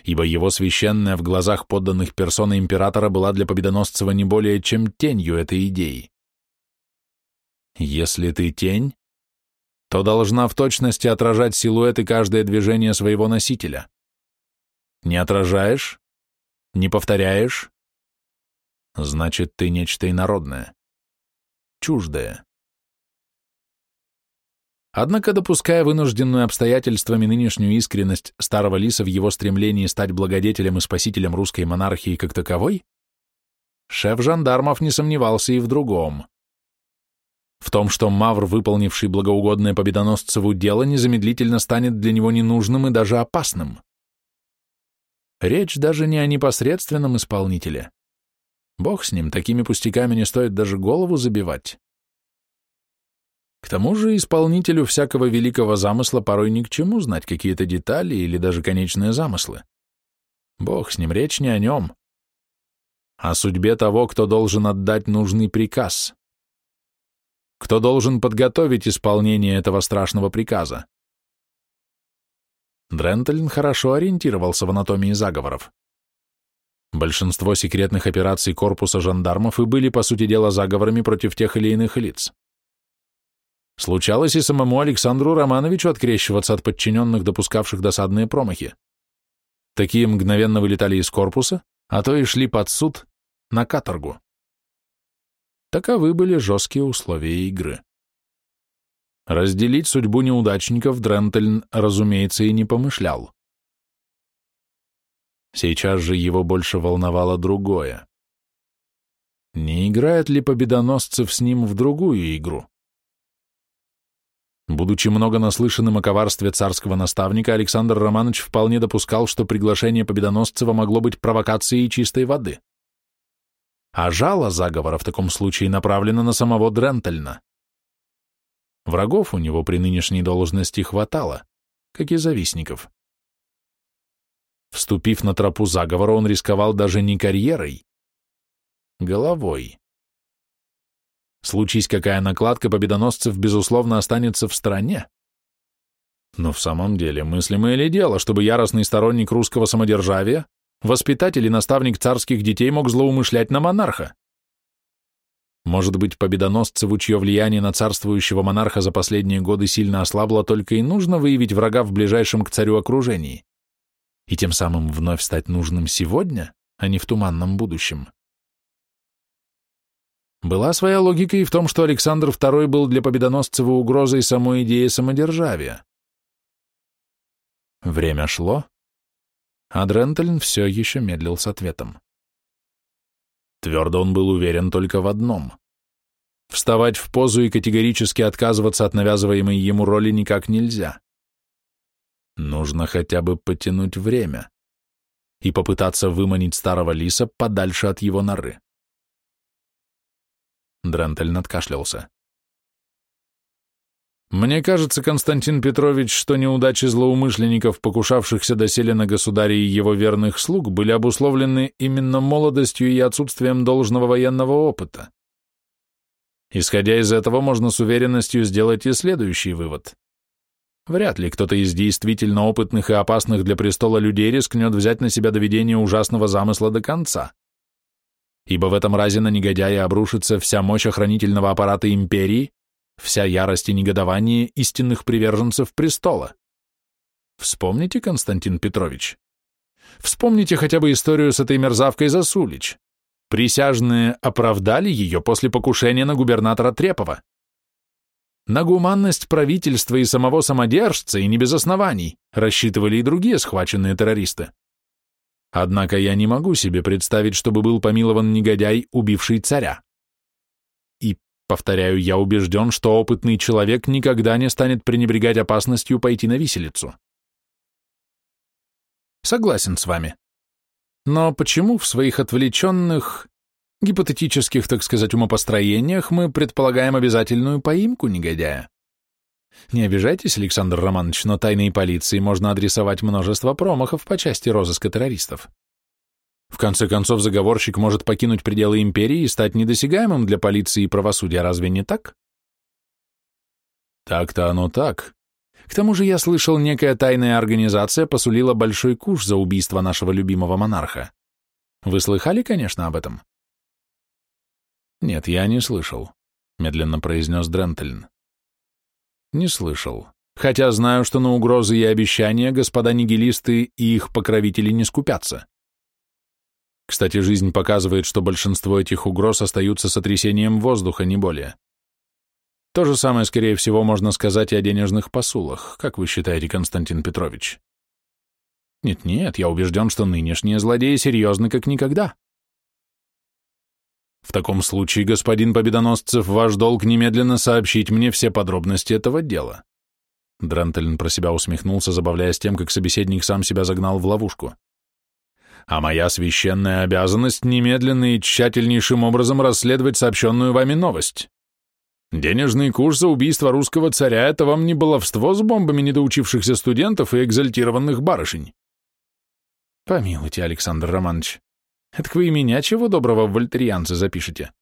Ибо его священная в глазах подданных персона императора была для Победоносцева не более чем тенью этой идеи. Если ты тень, то должна в точности отражать силуэт и каждое движение своего носителя. Не отражаешь, не повторяешь, значит, ты нечто инородное, чуждое. Однако, допуская вынужденную обстоятельствами нынешнюю искренность старого лиса в его стремлении стать благодетелем и спасителем русской монархии как таковой, шеф жандармов не сомневался и в другом в том, что Мавр, выполнивший благоугодное победоносцеву дело, незамедлительно станет для него ненужным и даже опасным. Речь даже не о непосредственном исполнителе. Бог с ним, такими пустяками не стоит даже голову забивать. К тому же исполнителю всякого великого замысла порой ни к чему знать какие-то детали или даже конечные замыслы. Бог с ним, речь не о нем. О судьбе того, кто должен отдать нужный приказ. Кто должен подготовить исполнение этого страшного приказа. Дрентельн хорошо ориентировался в анатомии заговоров. Большинство секретных операций корпуса жандармов и были, по сути дела, заговорами против тех или иных лиц. Случалось и самому Александру Романовичу открещиваться от подчиненных, допускавших досадные промахи. Такие мгновенно вылетали из корпуса, а то и шли под суд на каторгу. Таковы были жесткие условия игры. Разделить судьбу неудачников Дрентельн, разумеется, и не помышлял. Сейчас же его больше волновало другое. Не играет ли Победоносцев с ним в другую игру? Будучи много наслышанным о коварстве царского наставника, Александр Романович вполне допускал, что приглашение Победоносцева могло быть провокацией чистой воды. А жало заговора в таком случае направлено на самого Дрентельна. Врагов у него при нынешней должности хватало, как и завистников. Вступив на тропу заговора, он рисковал даже не карьерой, головой. Случись какая накладка, победоносцев, безусловно, останется в стране. Но в самом деле, мыслимое ли дело, чтобы яростный сторонник русского самодержавия, воспитатель и наставник царских детей мог злоумышлять на монарха? Может быть, победоносцеву, чье влияние на царствующего монарха за последние годы сильно ослабло, только и нужно выявить врага в ближайшем к царю окружении, и тем самым вновь стать нужным сегодня, а не в туманном будущем. Была своя логика и в том, что Александр II был для Победоносцева угрозой самой идеи самодержавия. Время шло, а Дрентельн все еще медлил с ответом. Твердо он был уверен только в одном. Вставать в позу и категорически отказываться от навязываемой ему роли никак нельзя. Нужно хотя бы потянуть время и попытаться выманить старого лиса подальше от его норы. Дрентель надкашлялся. Мне кажется, Константин Петрович, что неудачи злоумышленников, покушавшихся доселе на государя и его верных слуг, были обусловлены именно молодостью и отсутствием должного военного опыта. Исходя из этого, можно с уверенностью сделать и следующий вывод. Вряд ли кто-то из действительно опытных и опасных для престола людей рискнет взять на себя доведение ужасного замысла до конца. Ибо в этом разе на негодяя обрушится вся мощь охранительного аппарата империи, вся ярость и негодование истинных приверженцев престола. Вспомните, Константин Петрович. Вспомните хотя бы историю с этой мерзавкой Засулич. Присяжные оправдали ее после покушения на губернатора Трепова. На гуманность правительства и самого самодержца, и не без оснований, рассчитывали и другие схваченные террористы. Однако я не могу себе представить, чтобы был помилован негодяй, убивший царя. Повторяю, я убежден, что опытный человек никогда не станет пренебрегать опасностью пойти на виселицу. Согласен с вами. Но почему в своих отвлеченных, гипотетических, так сказать, умопостроениях мы предполагаем обязательную поимку негодяя? Не обижайтесь, Александр Романович, но тайной полиции можно адресовать множество промахов по части розыска террористов. В конце концов, заговорщик может покинуть пределы империи и стать недосягаемым для полиции и правосудия, разве не так? Так-то оно так. К тому же я слышал, некая тайная организация посулила большой куш за убийство нашего любимого монарха. Вы слыхали, конечно, об этом? Нет, я не слышал, медленно произнес Дрентельн. Не слышал, хотя знаю, что на угрозы и обещания господа нигилисты и их покровители не скупятся. Кстати, жизнь показывает, что большинство этих угроз остаются сотрясением воздуха, не более. То же самое, скорее всего, можно сказать и о денежных посулах. Как вы считаете, Константин Петрович? Нет-нет, я убежден, что нынешние злодеи серьезны как никогда. В таком случае, господин Победоносцев, ваш долг немедленно сообщить мне все подробности этого дела. Дрантельн про себя усмехнулся, забавляясь тем, как собеседник сам себя загнал в ловушку а моя священная обязанность немедленно и тщательнейшим образом расследовать сообщенную вами новость. Денежный курс за убийство русского царя — это вам не баловство с бомбами недоучившихся студентов и экзальтированных барышень. Помилуйте, Александр Романович, это вы и меня чего доброго в вольтерианцы запишете.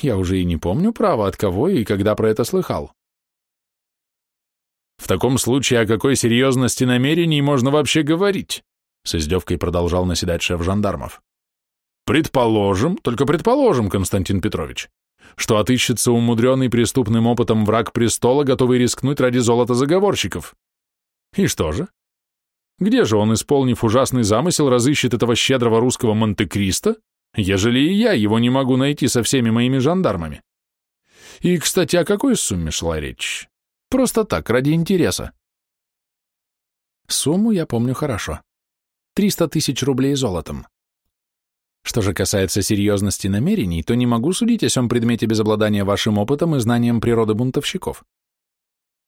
Я уже и не помню право, от кого и когда про это слыхал. В таком случае о какой серьезности намерений можно вообще говорить? С издевкой продолжал наседать шеф жандармов. Предположим, только предположим, Константин Петрович, что отыщется умудренный преступным опытом враг престола, готовый рискнуть ради золота заговорщиков. И что же? Где же он, исполнив ужасный замысел, разыщет этого щедрого русского Монте-Кристо, ежели и я его не могу найти со всеми моими жандармами? И, кстати, о какой сумме шла речь? Просто так, ради интереса. Сумму я помню хорошо. Триста тысяч рублей золотом. Что же касается серьезности намерений, то не могу судить о сём предмете без обладания вашим опытом и знанием природы бунтовщиков.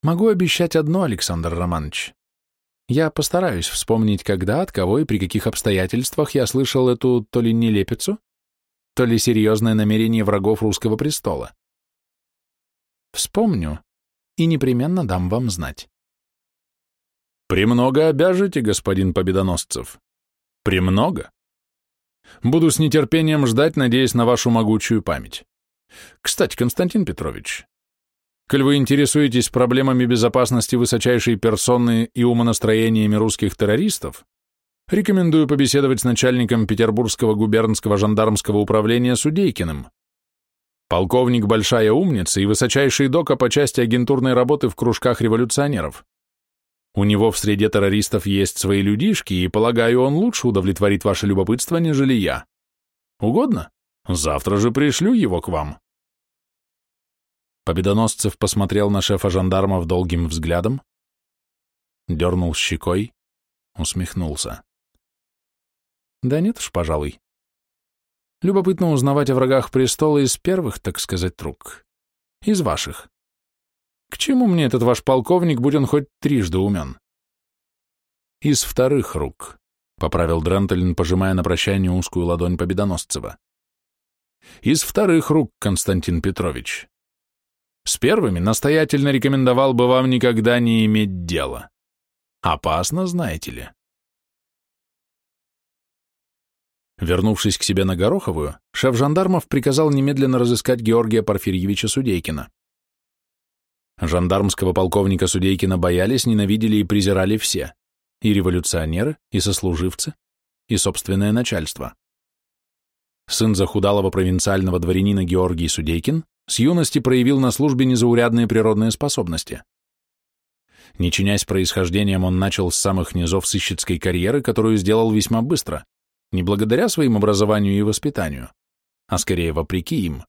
Могу обещать одно, Александр Романович. Я постараюсь вспомнить, когда, от кого и при каких обстоятельствах я слышал эту то ли нелепицу, то ли серьезное намерение врагов русского престола. Вспомню и непременно дам вам знать. «Премного обяжете, господин Победоносцев. Премного. Буду с нетерпением ждать, надеясь на вашу могучую память. Кстати, Константин Петрович, Коль вы интересуетесь проблемами безопасности высочайшей персоны и умонастроениями русских террористов, рекомендую побеседовать с начальником Петербургского губернского жандармского управления Судейкиным. Полковник большая умница и высочайший дока по части агентурной работы в кружках революционеров. У него в среде террористов есть свои людишки, и, полагаю, он лучше удовлетворит ваше любопытство, нежели я. Угодно? Завтра же пришлю его к вам. Победоносцев посмотрел на шефа жандармов долгим взглядом, дернул щекой, усмехнулся. Да нет уж, пожалуй. Любопытно узнавать о врагах престола из первых, так сказать, рук. Из ваших. К чему мне этот ваш полковник, будь он хоть трижды умен? Из вторых рук, — поправил Дрентелин, пожимая на прощание узкую ладонь Победоносцева. Из вторых рук, Константин Петрович. С первыми настоятельно рекомендовал бы вам никогда не иметь дела. Опасно, знаете ли. Вернувшись к себе на Гороховую, шеф жандармов приказал немедленно разыскать Георгия Порфирьевича Судейкина. Жандармского полковника Судейкина боялись, ненавидели и презирали все, и революционеры, и сослуживцы, и собственное начальство. Сын захудалого провинциального дворянина Георгий Судейкин с юности проявил на службе незаурядные природные способности. Не чинясь происхождением, он начал с самых низов сыщицкой карьеры, которую сделал весьма быстро, не благодаря своим образованию и воспитанию, а скорее вопреки им.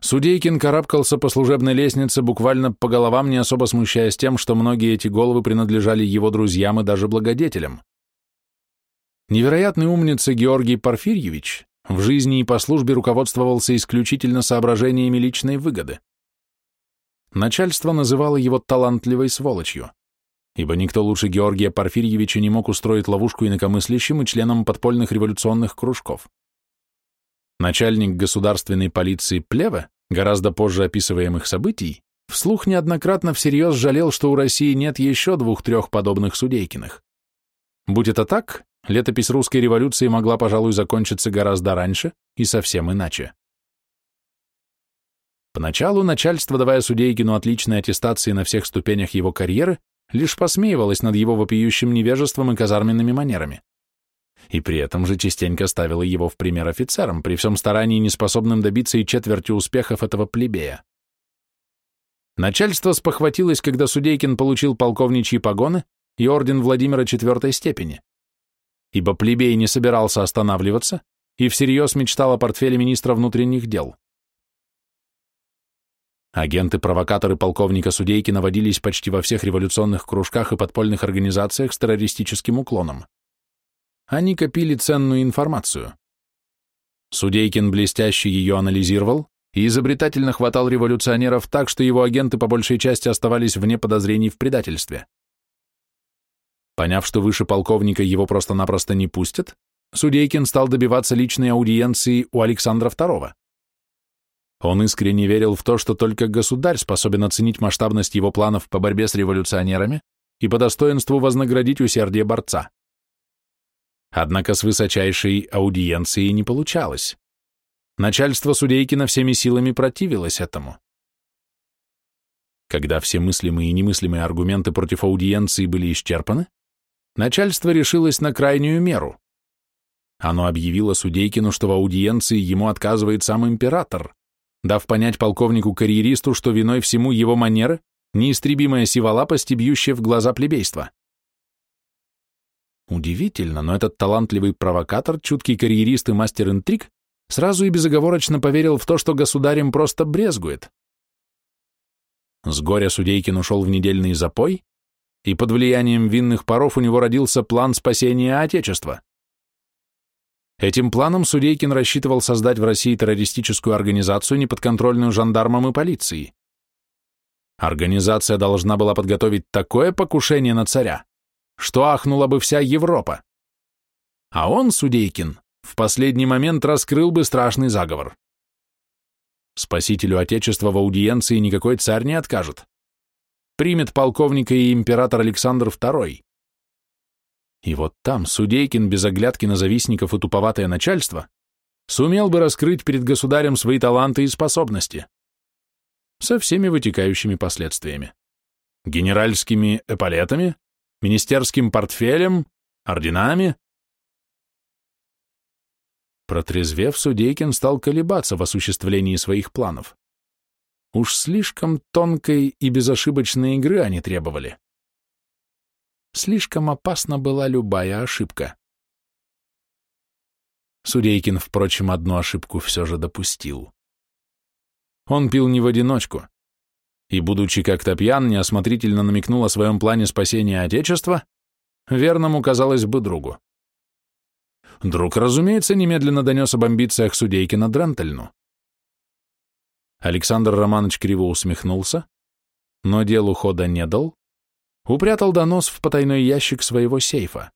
Судейкин карабкался по служебной лестнице буквально по головам, не особо смущаясь тем, что многие эти головы принадлежали его друзьям и даже благодетелям. Невероятный умница Георгий Порфирьевич в жизни и по службе руководствовался исключительно соображениями личной выгоды. Начальство называло его талантливой сволочью, ибо никто лучше Георгия Порфирьевича не мог устроить ловушку инакомыслящим и членам подпольных революционных кружков. Начальник государственной полиции Плеве, гораздо позже описываемых событий, вслух неоднократно всерьез жалел, что у России нет еще двух-трех подобных Судейкиных. Будь это так, летопись русской революции могла, пожалуй, закончиться гораздо раньше и совсем иначе. Поначалу начальство, давая Судейкину отличные аттестации на всех ступенях его карьеры, лишь посмеивалось над его вопиющим невежеством и казарменными манерами. И при этом же частенько ставило его в пример офицерам, при всем старании неспособным добиться и четверти успехов этого плебея. Начальство спохватилось, когда Судейкин получил полковничьи погоны и орден Владимира IV степени ибо плебей не собирался останавливаться и всерьез мечтал о портфеле министра внутренних дел. Агенты-провокаторы полковника Судейки наводились почти во всех революционных кружках и подпольных организациях с террористическим уклоном. Они копили ценную информацию. Судейкин блестяще ее анализировал и изобретательно хватал революционеров так, что его агенты по большей части оставались вне подозрений в предательстве. Поняв, что выше полковника его просто-напросто не пустят, Судейкин стал добиваться личной аудиенции у Александра II. Он искренне верил в то, что только государь способен оценить масштабность его планов по борьбе с революционерами и по достоинству вознаградить усердие борца. Однако с высочайшей аудиенцией не получалось. Начальство Судейкина всеми силами противилось этому. Когда все мыслимые и немыслимые аргументы против аудиенции были исчерпаны, начальство решилось на крайнюю меру. Оно объявило Судейкину, что в аудиенции ему отказывает сам император, дав понять полковнику-карьеристу, что виной всему его манеры, неистребимая сиволапость и бьющая в глаза плебейство. Удивительно, но этот талантливый провокатор, чуткий карьерист и мастер интриг сразу и безоговорочно поверил в то, что государем просто брезгует. С горя Судейкин ушел в недельный запой, и под влиянием винных паров у него родился план спасения Отечества. Этим планом Судейкин рассчитывал создать в России террористическую организацию, неподконтрольную жандармам и полиции. Организация должна была подготовить такое покушение на царя, что ахнула бы вся Европа. А он, Судейкин, в последний момент раскрыл бы страшный заговор. Спасителю Отечества в аудиенции никакой царь не откажет. Примет полковника и император Александр II. И вот там Судейкин без оглядки на завистников и туповатое начальство сумел бы раскрыть перед государем свои таланты и способности. Со всеми вытекающими последствиями. Генеральскими эполетами, министерским портфелем, орденами, Протрезвев, Судейкин стал колебаться в осуществлении своих планов. Уж слишком тонкой и безошибочной игры они требовали. Слишком опасна была любая ошибка. Судейкин, впрочем, одну ошибку все же допустил. Он пил не в одиночку, и, будучи как-то пьян, неосмотрительно намекнул о своем плане спасения Отечества, верному, казалось бы, другу. Друг, разумеется, немедленно донес об амбициях Судейкина Дрентельну. Александр Романович криво усмехнулся, но делу хода не дал, упрятал донос в потайной ящик своего сейфа.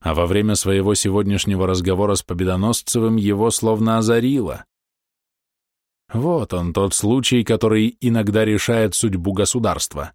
А во время своего сегодняшнего разговора с Победоносцевым его словно озарило. Вот он, тот случай, который иногда решает судьбу государства.